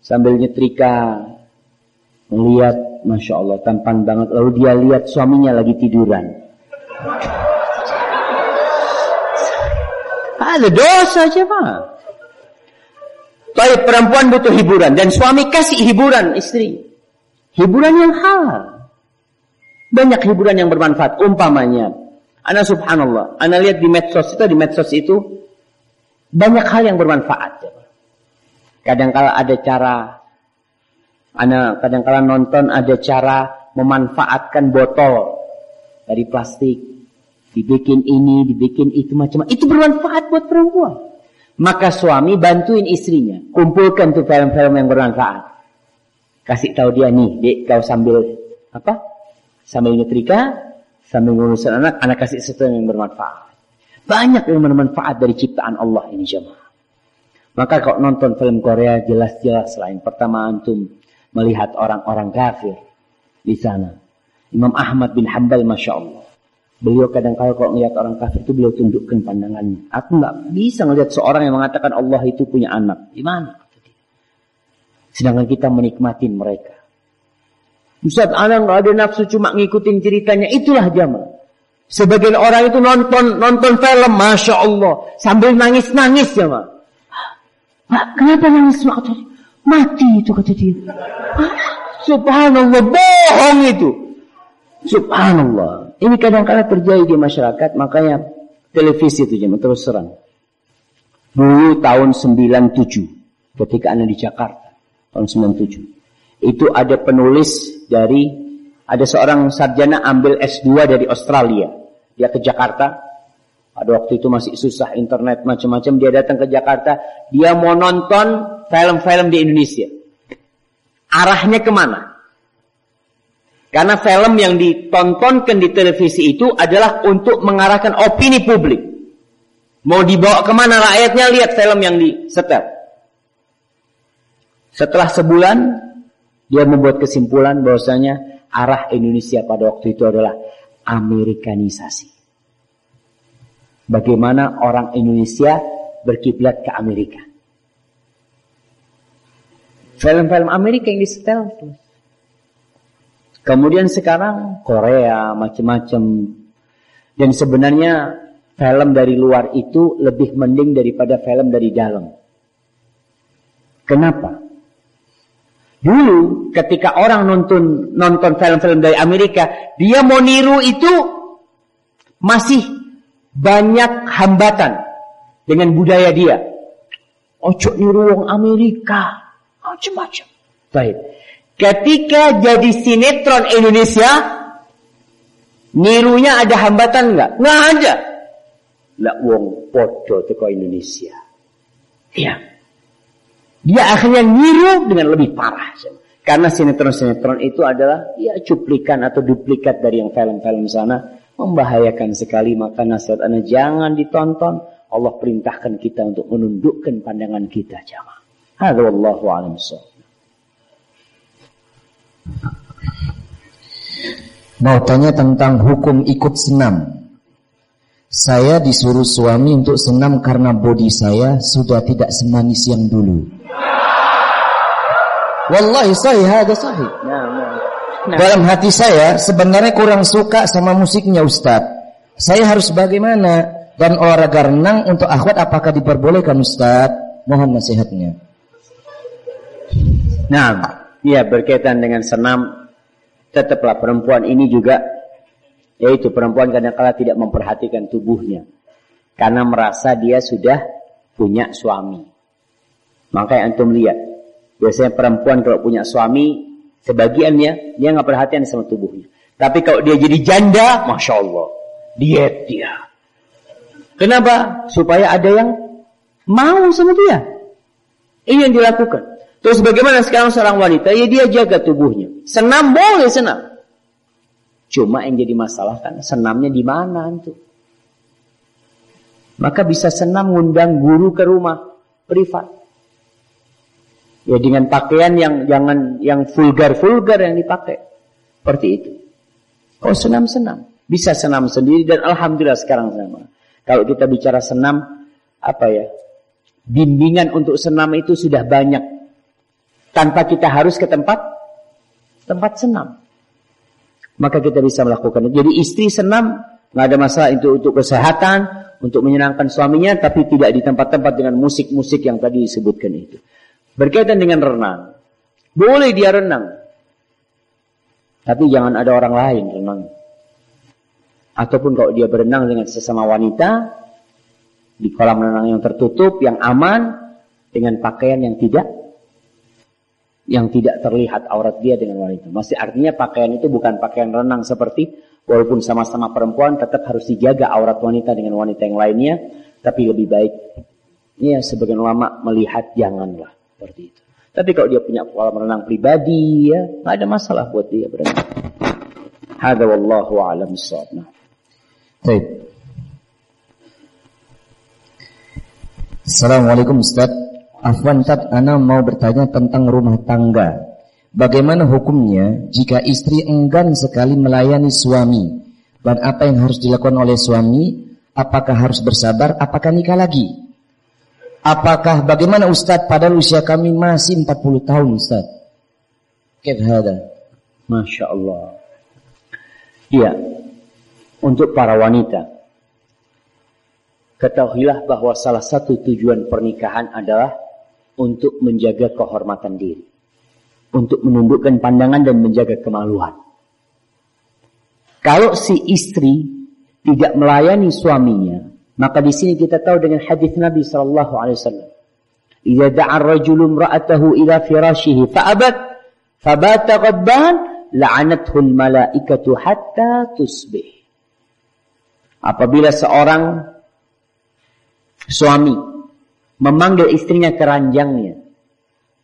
sambil nyetrika, melihat, masya Allah, tampan banget. Lalu dia lihat suaminya lagi tiduran. Ada dosa aja pak. Baik perempuan butuh hiburan dan suami kasih hiburan istri. Hiburan yang halal. Banyak hiburan yang bermanfaat. Umpamanya, Ana subhanallah, Ana lihat di medsos itu, di medsos itu banyak hal yang bermanfaat. Kadang-kala ada cara, Ana kadang-kala nonton ada cara memanfaatkan botol dari plastik, dibikin ini, dibikin itu macam-macam. Itu bermanfaat buat perempuan. Maka suami bantuin istrinya, kumpulkan tuh film-film yang bermanfaat. Kasih tahu dia nih, dek kau sambil apa? Sambil nyetrika, sambil ngurusin anak, anak kasih sesuatu yang bermanfaat. Banyak yang bermanfaat dari ciptaan Allah ini jemaah. Maka kalau nonton film Korea jelas-jelas lain. Pertama antum melihat orang-orang kafir di sana. Imam Ahmad bin Hanbal Masya Allah. Beliau kadang kala kalau melihat orang kafir itu beliau tundukkan pandangannya. Aku nggak bisa melihat seorang yang mengatakan Allah itu punya anak. Gimana? Sedangkan kita menikmatin mereka. Ustaz, anak nggak ada nafsu cuma ngikutin ceritanya. Itulah jamaah. Sebagian orang itu nonton nonton film, masya Allah, sambil nangis nangis ya mak. Pak, kenapa nangis mak? Mati itu kata dia. Subhanallah, bohong itu. Subhanallah. Ini kadang-kadang terjadi di masyarakat, makanya televisi itu jemaah terus serang. Dulu tahun 97, ketika Anda di Jakarta, tahun 97. Itu ada penulis dari, ada seorang sarjana ambil S2 dari Australia. Dia ke Jakarta, pada waktu itu masih susah internet macam-macam. Dia datang ke Jakarta, dia mau nonton film-film di Indonesia. Arahnya ke mana? Karena film yang ditontonkan di televisi itu adalah untuk mengarahkan opini publik. Mau dibawa ke mana rakyatnya, lihat film yang disetel. Setelah sebulan, dia membuat kesimpulan bahwasanya arah Indonesia pada waktu itu adalah Amerikanisasi. Bagaimana orang Indonesia berkiblat ke Amerika. Film-film Amerika yang disetel tuh. Kemudian sekarang Korea macam-macam. Dan sebenarnya film dari luar itu lebih mending daripada film dari dalam. Kenapa? Dulu ketika orang nonton nonton film-film dari Amerika, dia mau niru itu masih banyak hambatan dengan budaya dia. Ojo niru wong Amerika, macam-macam. Baik. Ketika jadi sinetron Indonesia, nirunya ada hambatan nggak? Nggak ada. Lah wong podo teko Indonesia. Iya. Dia akhirnya niru dengan lebih parah. Karena sinetron-sinetron itu adalah ya cuplikan atau duplikat dari yang film-film sana. Membahayakan sekali maka nasihat anda jangan ditonton. Allah perintahkan kita untuk menundukkan pandangan kita jamaah. Hadza wallahu a'lam Mau tanya tentang hukum ikut senam. Saya disuruh suami untuk senam karena bodi saya sudah tidak semanis yang dulu. Wallahi sahih, ada sahih. Nah, nah. Nah. Dalam hati saya sebenarnya kurang suka sama musiknya Ustadz. Saya harus bagaimana? Dan olahraga renang untuk akhwat apakah diperbolehkan Ustadz? Mohon nasihatnya. Nah, ya berkaitan dengan senam tetaplah perempuan ini juga yaitu perempuan kadang-kala tidak memperhatikan tubuhnya karena merasa dia sudah punya suami. Makanya antum lihat, biasanya perempuan kalau punya suami sebagiannya dia nggak perhatian sama tubuhnya. Tapi kalau dia jadi janda, masya Allah, diet dia. Kenapa? Supaya ada yang mau sama dia. Ini yang dilakukan. Terus bagaimana sekarang seorang wanita? Ya dia jaga tubuhnya. Senam boleh senam. Cuma yang jadi masalah kan senamnya di mana itu? Maka bisa senam ngundang guru ke rumah privat. Ya dengan pakaian yang jangan yang vulgar-vulgar yang dipakai. Seperti itu. Kalau senam-senam. Bisa senam sendiri dan Alhamdulillah sekarang sama. Kalau kita bicara senam, apa ya? Bimbingan untuk senam itu sudah banyak tanpa kita harus ke tempat tempat senam. Maka kita bisa melakukan. Jadi istri senam nggak ada masalah itu untuk kesehatan, untuk menyenangkan suaminya, tapi tidak di tempat-tempat dengan musik-musik yang tadi disebutkan itu. Berkaitan dengan renang, boleh dia renang, tapi jangan ada orang lain renang. Ataupun kalau dia berenang dengan sesama wanita di kolam renang yang tertutup, yang aman, dengan pakaian yang tidak yang tidak terlihat aurat dia dengan wanita. Masih artinya pakaian itu bukan pakaian renang seperti walaupun sama-sama perempuan tetap harus dijaga aurat wanita dengan wanita yang lainnya, tapi lebih baik ya sebagian ulama melihat janganlah seperti itu. Tapi kalau dia punya kolam renang pribadi ya nggak ada masalah buat dia berarti. Hada wallahu a'lam bissawab. Baik. Assalamualaikum Ustaz. Afwan Tat, Ana mau bertanya tentang rumah tangga. Bagaimana hukumnya jika istri enggan sekali melayani suami? Dan apa yang harus dilakukan oleh suami? Apakah harus bersabar? Apakah nikah lagi? Apakah bagaimana Ustaz padahal usia kami masih 40 tahun Ustaz? Kefhada. Masya Allah. Iya. Untuk para wanita. Ketahuilah bahwa salah satu tujuan pernikahan adalah untuk menjaga kehormatan diri, untuk menundukkan pandangan dan menjaga kemaluan. Kalau si istri tidak melayani suaminya, maka di sini kita tahu dengan hadis Nabi sallallahu alaihi wasallam. "Idza da'a ar-rajulu ila firashihi fa'abat fabata ghadban la'anathu al-mala'ikatu hatta tusbih." Apabila seorang suami memanggil istrinya ke ranjangnya.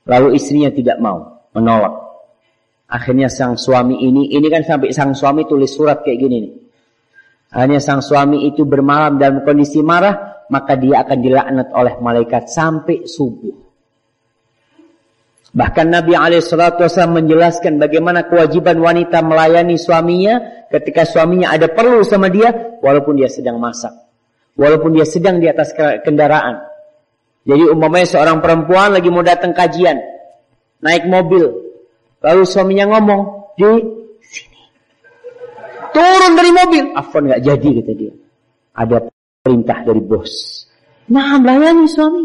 Lalu istrinya tidak mau, menolak. Akhirnya sang suami ini, ini kan sampai sang suami tulis surat kayak gini nih. Hanya sang suami itu bermalam dalam kondisi marah, maka dia akan dilaknat oleh malaikat sampai subuh. Bahkan Nabi SAW menjelaskan bagaimana kewajiban wanita melayani suaminya ketika suaminya ada perlu sama dia, walaupun dia sedang masak. Walaupun dia sedang di atas kendaraan. Jadi umpamanya seorang perempuan lagi mau datang kajian, naik mobil, lalu suaminya ngomong di sini, turun dari mobil, Afwan nggak jadi kata dia. Ada perintah dari bos. Nah, melayani suami.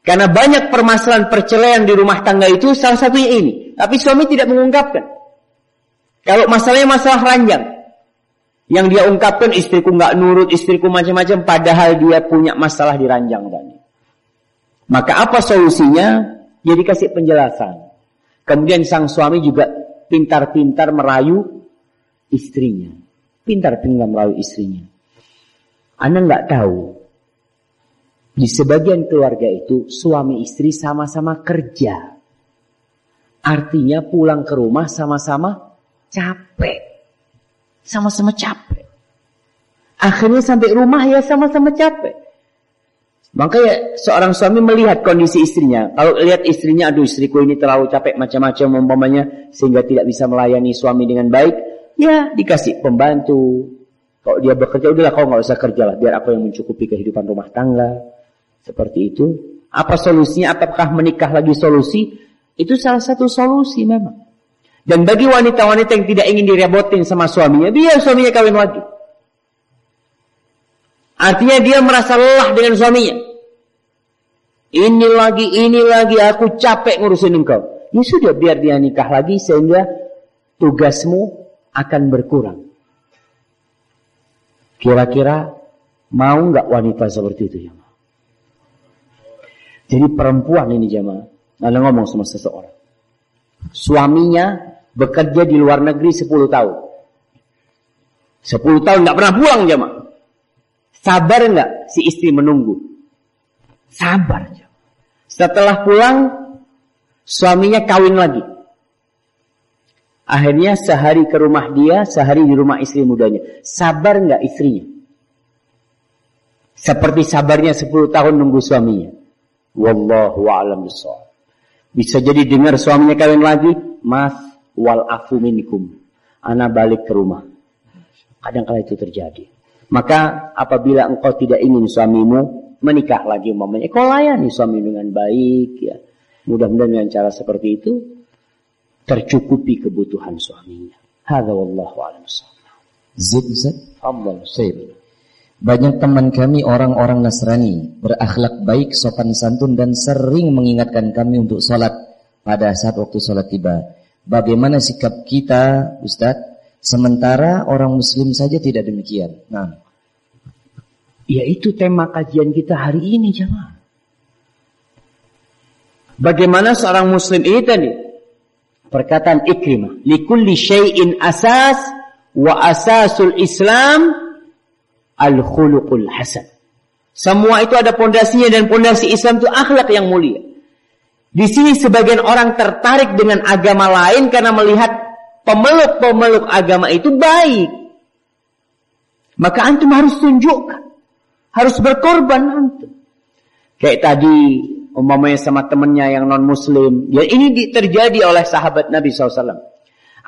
Karena banyak permasalahan perceraian di rumah tangga itu salah satunya ini. Tapi suami tidak mengungkapkan. Kalau masalahnya masalah ranjang. Yang dia ungkapkan istriku nggak nurut, istriku macam-macam. Padahal dia punya masalah di ranjang tadi. Maka apa solusinya? Dia dikasih penjelasan. Kemudian sang suami juga pintar-pintar merayu istrinya. Pintar-pintar merayu istrinya. Anda nggak tahu. Di sebagian keluarga itu suami istri sama-sama kerja. Artinya pulang ke rumah sama-sama capek. Sama-sama capek. Akhirnya sampai rumah ya sama-sama capek. Maka ya seorang suami melihat kondisi istrinya. Kalau lihat istrinya, aduh istriku ini terlalu capek macam-macam umpamanya sehingga tidak bisa melayani suami dengan baik, ya dikasih pembantu. Kalau dia bekerja, udahlah kau nggak usah kerja lah, biar aku yang mencukupi kehidupan rumah tangga. Seperti itu. Apa solusinya? Apakah menikah lagi solusi? Itu salah satu solusi memang. Dan bagi wanita-wanita yang tidak ingin direpotin sama suaminya, biar suaminya kawin lagi. Artinya dia merasa lelah dengan suaminya. Ini lagi, ini lagi, aku capek ngurusin engkau. Ya sudah, biar dia nikah lagi sehingga tugasmu akan berkurang. Kira-kira mau nggak wanita seperti itu ya? Jadi perempuan ini jamaah, ada ngomong sama seseorang. Suaminya bekerja di luar negeri 10 tahun. 10 tahun nggak pernah pulang jamaah. Sabar nggak si istri menunggu? Sabar. Setelah pulang, suaminya kawin lagi. Akhirnya sehari ke rumah dia, sehari di rumah istri mudanya. Sabar nggak istrinya? Seperti sabarnya 10 tahun nunggu suaminya. Wallahu a'lam Bisa jadi dengar suaminya kawin lagi, mas wal afu minkum. Ana balik ke rumah. Kadang kala itu terjadi. Maka apabila engkau tidak ingin suamimu menikah lagi umpamanya, kau layani suami dengan baik ya. Mudah-mudahan dengan cara seperti itu tercukupi kebutuhan suaminya. Hadza wallahu a'lam. Zid Zid Allah Banyak teman kami orang-orang Nasrani berakhlak baik, sopan santun dan sering mengingatkan kami untuk sholat pada saat waktu sholat tiba. Bagaimana sikap kita, Ustadz? Sementara orang muslim saja tidak demikian. Nah. Ya itu tema kajian kita hari ini jemaah. Bagaimana seorang muslim ini tadi? Perkataan Ikrimah, likulli syai'in asas wa asasul Islam al-khuluqul hasan. Semua itu ada pondasinya dan pondasi Islam itu akhlak yang mulia. Di sini sebagian orang tertarik dengan agama lain karena melihat pemeluk-pemeluk agama itu baik. Maka antum harus tunjukkan. Harus berkorban antum. Kayak tadi umpamanya sama temannya yang non muslim. Ya ini terjadi oleh sahabat Nabi SAW.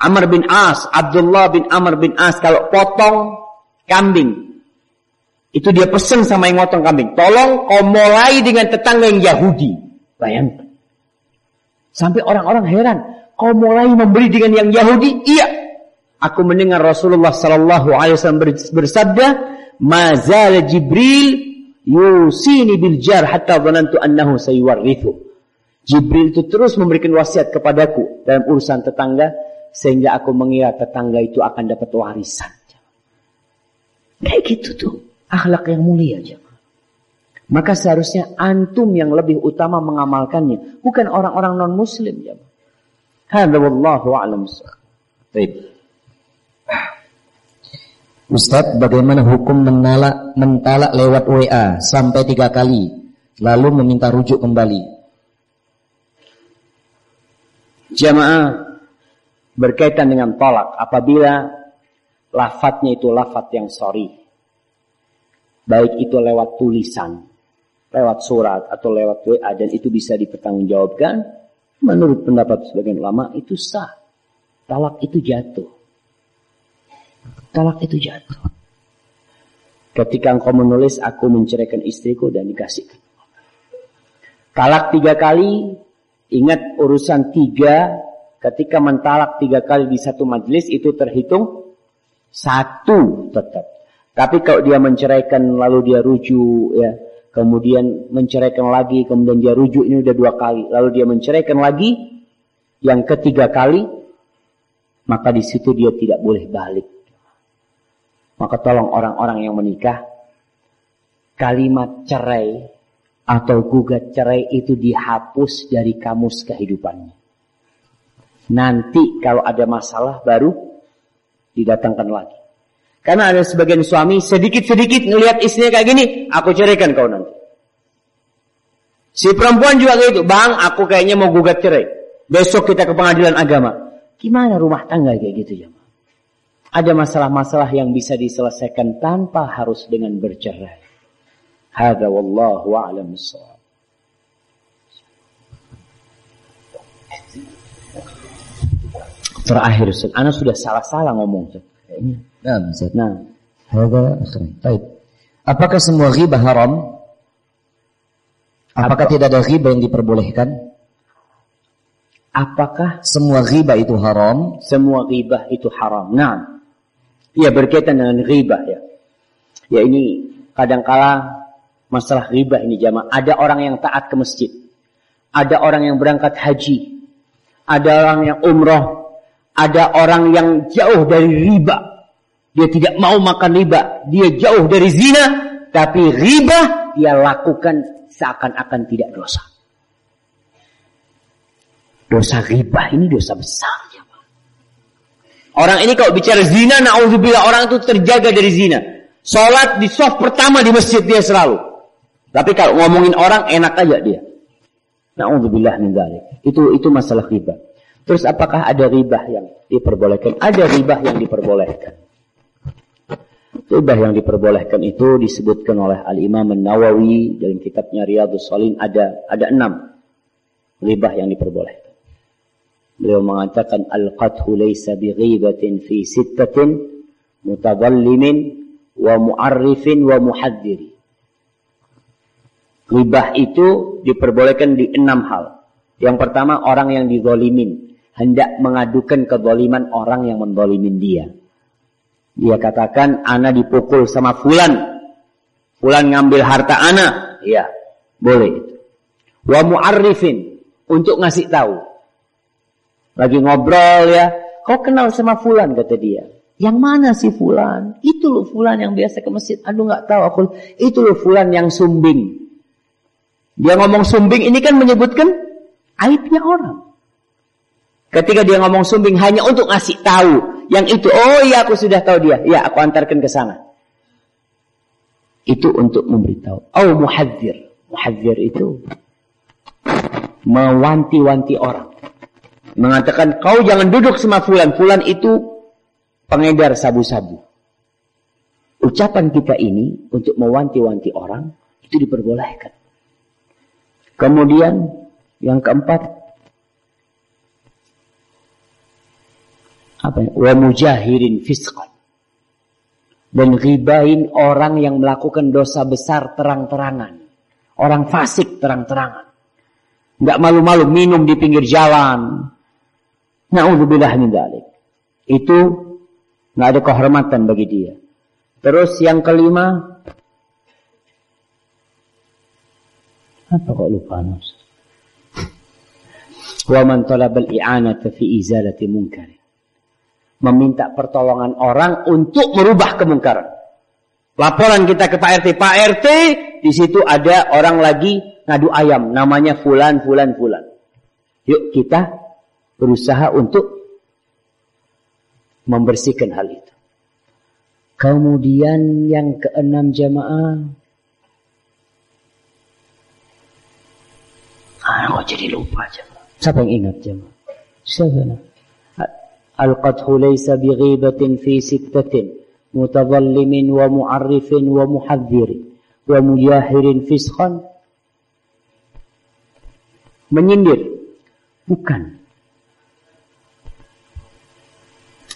Amr bin As, Abdullah bin Amr bin As kalau potong kambing. Itu dia pesen sama yang potong kambing. Tolong kau mulai dengan tetangga yang Yahudi. Bayangkan. Sampai orang-orang heran. Kau mulai membeli dengan yang Yahudi? Iya. Aku mendengar Rasulullah Sallallahu Alaihi Wasallam bersabda, "Mazal Jibril yusini bil jar hatta dhanantu annahu sayuwarithu. Jibril itu terus memberikan wasiat kepadaku dalam urusan tetangga sehingga aku mengira tetangga itu akan dapat warisan. Kayak gitu tuh akhlak yang mulia aja. Maka seharusnya antum yang lebih utama mengamalkannya, bukan orang-orang non muslim ya. Hadza wallahu a'lam. Baik. Ustadz, bagaimana hukum menalak, mentalak lewat WA sampai tiga kali, lalu meminta rujuk kembali? Jamaah berkaitan dengan tolak apabila lafadznya itu lafadz yang sorry. Baik itu lewat tulisan, lewat surat atau lewat WA dan itu bisa dipertanggungjawabkan. Menurut pendapat sebagian ulama itu sah. Talak itu jatuh talak itu jatuh. Ketika engkau menulis aku menceraikan istriku dan dikasihkan. Talak tiga kali, ingat urusan tiga, ketika mentalak tiga kali di satu majelis itu terhitung satu tetap. Tapi kalau dia menceraikan lalu dia rujuk ya, kemudian menceraikan lagi, kemudian dia rujuk ini udah dua kali, lalu dia menceraikan lagi, yang ketiga kali, maka di situ dia tidak boleh balik. Maka tolong orang-orang yang menikah, kalimat cerai atau gugat cerai itu dihapus dari kamus kehidupannya. Nanti kalau ada masalah baru didatangkan lagi. Karena ada sebagian suami sedikit-sedikit ngelihat istrinya kayak gini, aku ceraikan kau nanti. Si perempuan juga kayak itu, bang aku kayaknya mau gugat cerai. Besok kita ke pengadilan agama. Gimana rumah tangga kayak gitu ya? Ada masalah-masalah yang bisa diselesaikan tanpa harus dengan bercerai. Hada wallahu a'lam Terakhir Ustaz, Ana sudah salah-salah ngomong. Kayaknya. Nah, Ustaz. Nah. Hada Baik. Apakah semua riba haram? Apakah Apa? tidak ada riba yang diperbolehkan? Apakah semua riba itu haram? Semua riba itu haram. Nah, Ya berkaitan dengan riba ya. Ya ini kadangkala masalah riba ini jamaah. Ada orang yang taat ke masjid. Ada orang yang berangkat haji. Ada orang yang umroh. Ada orang yang jauh dari riba. Dia tidak mau makan riba. Dia jauh dari zina. Tapi riba dia lakukan seakan-akan tidak dosa. Dosa riba ini dosa besar. Orang ini kalau bicara zina, na'udzubillah orang itu terjaga dari zina. Sholat di soft pertama di masjid dia selalu. Tapi kalau ngomongin orang enak aja dia. Na'udzubillah min Itu itu masalah riba. Terus apakah ada riba yang diperbolehkan? Ada riba yang diperbolehkan. Riba yang diperbolehkan itu disebutkan oleh Al-Imam An-Nawawi dalam kitabnya Riyadhus Salin ada ada enam riba yang diperbolehkan. Beliau mengatakan al-qathu laysa bighibatin fi sittatin mutadallimin wa mu'arrifin wa muhadziri. Ghibah itu diperbolehkan di enam hal. Yang pertama orang yang dizolimin. Hendak mengadukan kezoliman orang yang mendolimin dia. Dia katakan, ana dipukul sama fulan. Fulan ngambil harta ana. Ya, boleh. Wa mu'arrifin. Untuk ngasih tahu. Lagi ngobrol ya. Kau kenal sama Fulan kata dia. Yang mana si Fulan? Itu loh Fulan yang biasa ke masjid. Aduh nggak tahu aku. Itu loh Fulan yang sumbing. Dia ngomong sumbing ini kan menyebutkan aibnya orang. Ketika dia ngomong sumbing hanya untuk ngasih tahu yang itu, oh iya aku sudah tahu dia, ya aku antarkan ke sana. Itu untuk memberitahu. Oh muhadzir, muhadzir itu mewanti-wanti orang. Mengatakan kau jangan duduk sama fulan, fulan itu pengedar sabu-sabu. Ucapan kita ini untuk mewanti-wanti orang itu diperbolehkan. Kemudian yang keempat apa ya? wa mujahirin fisqan. Dan ribain orang yang melakukan dosa besar terang-terangan. Orang fasik terang-terangan. Nggak malu-malu minum di pinggir jalan. Naudzubillah min dzalik itu nggak ada kehormatan bagi dia. Terus yang kelima apa kok lupa nus wa man talaba al-i'anata fi izalati munkar meminta pertolongan orang untuk merubah kemungkaran. Laporan kita ke Pak RT, Pak RT, di situ ada orang lagi ngadu ayam, namanya Fulan, Fulan, Fulan. Yuk kita berusaha untuk membersihkan hal itu. Kemudian yang keenam jamaah. Ah, kok jadi lupa jamaah. Siapa yang ingat jamaah? Siapa? القدح ليس بغيبة في ستة متظلم ومعرف ومحذر ومجاهر فسقا menyindir bukan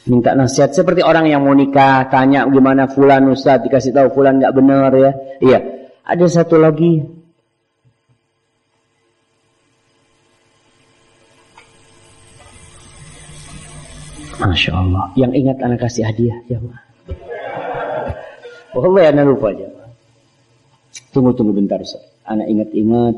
minta nasihat seperti orang yang mau nikah tanya gimana fulan ustaz dikasih tahu fulan nggak benar ya iya ada satu lagi Masya Allah. Yang ingat anak kasih hadiah jamaah. Oh Allah anak lupa jamaah. Tunggu tunggu bentar Ustaz. Anak ingat-ingat.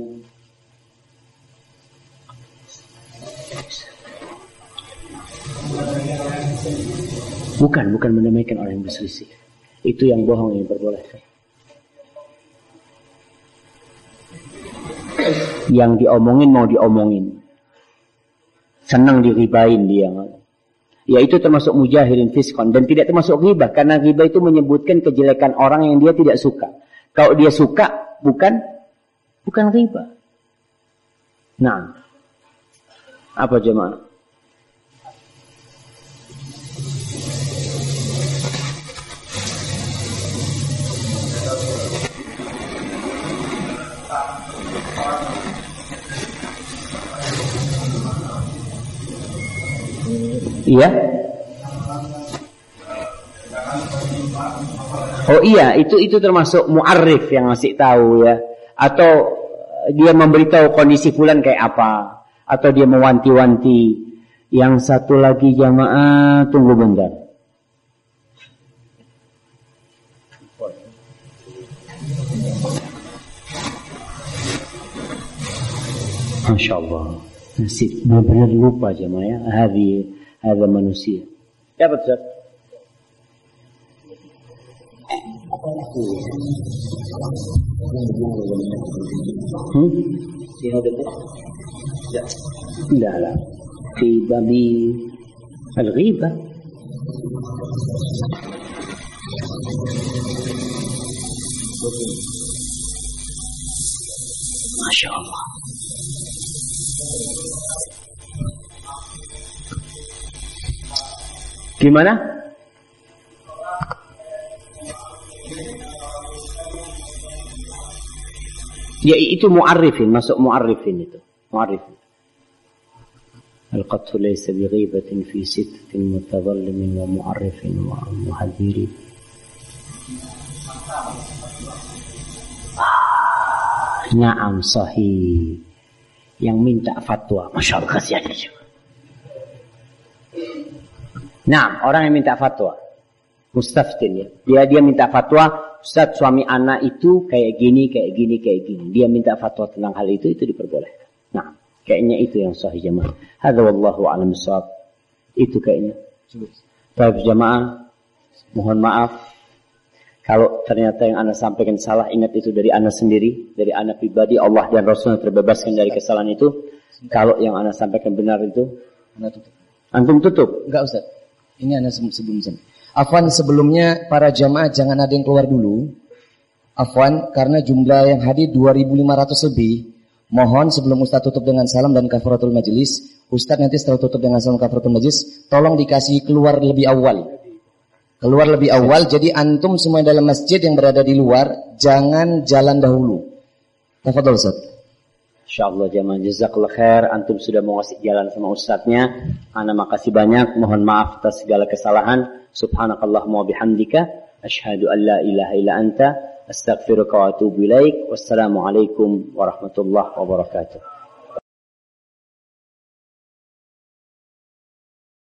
Bukan, bukan mendamaikan orang yang berselisih. Itu yang bohong yang diperbolehkan. Yang diomongin mau diomongin. Senang diribain dia yaitu termasuk mujahirin fiskon dan tidak termasuk ghibah karena ghibah itu menyebutkan kejelekan orang yang dia tidak suka. Kalau dia suka bukan bukan ghibah. Nah, apa jemaah? Iya. Oh iya, itu itu termasuk muarif yang ngasih tahu ya. Atau dia memberitahu kondisi fulan kayak apa, atau dia mewanti-wanti. Yang satu lagi jamaah, tunggu bentar. Masya Allah. Nasib benar-benar lupa jemaah ya. Hadi هذا manusia. Ya betul. Hmm? في هذا لا لا لا في باب الغيبة ما شاء الله Gimana? Ya itu mu'arrifin, masuk mu'arrifin itu. Mu'arrifin. القتل ليس بغيبة في ستة متظلم ومعرف ومحذر Naam sahih Yang minta fatwa Masya Allah kasihan Nah, orang yang minta fatwa. Mustaftin ya. Dia dia minta fatwa, Ustaz suami anak itu kayak gini, kayak gini, kayak gini. Dia minta fatwa tentang hal itu, itu diperbolehkan. Nah, kayaknya itu yang sahih jemaah. Hadza wallahu a'lam Itu kayaknya. Baik jemaah, mohon maaf kalau ternyata yang anda sampaikan salah, ingat itu dari anda sendiri, dari anda pribadi, Allah dan Rasulnya terbebaskan dari kesalahan itu. Kalau yang Anda sampaikan benar itu, Anda tutup. Antum tutup. Enggak Ustaz. Ini Anda sebelum sebelum Afwan sebelumnya para jamaah jangan ada yang keluar dulu. Afwan karena jumlah yang hadir 2500 lebih. Mohon sebelum Ustaz tutup dengan salam dan kafaratul majlis, Ustaz nanti setelah tutup dengan salam kafaratul majlis, tolong dikasih keluar lebih awal. Keluar lebih awal, jadi antum semua dalam masjid yang berada di luar, jangan jalan dahulu. Tafadhol Ustaz. InsyaAllah jamaah jazakallah khair. Antum sudah menguasai jalan sama ustadznya. Ana makasih banyak. Mohon maaf atas segala kesalahan. Subhanakallahumma bihamdika. Ashhadu an la ilaha illa anta. Astaghfiruka wa atubu ilaik. Wassalamualaikum warahmatullahi wabarakatuh.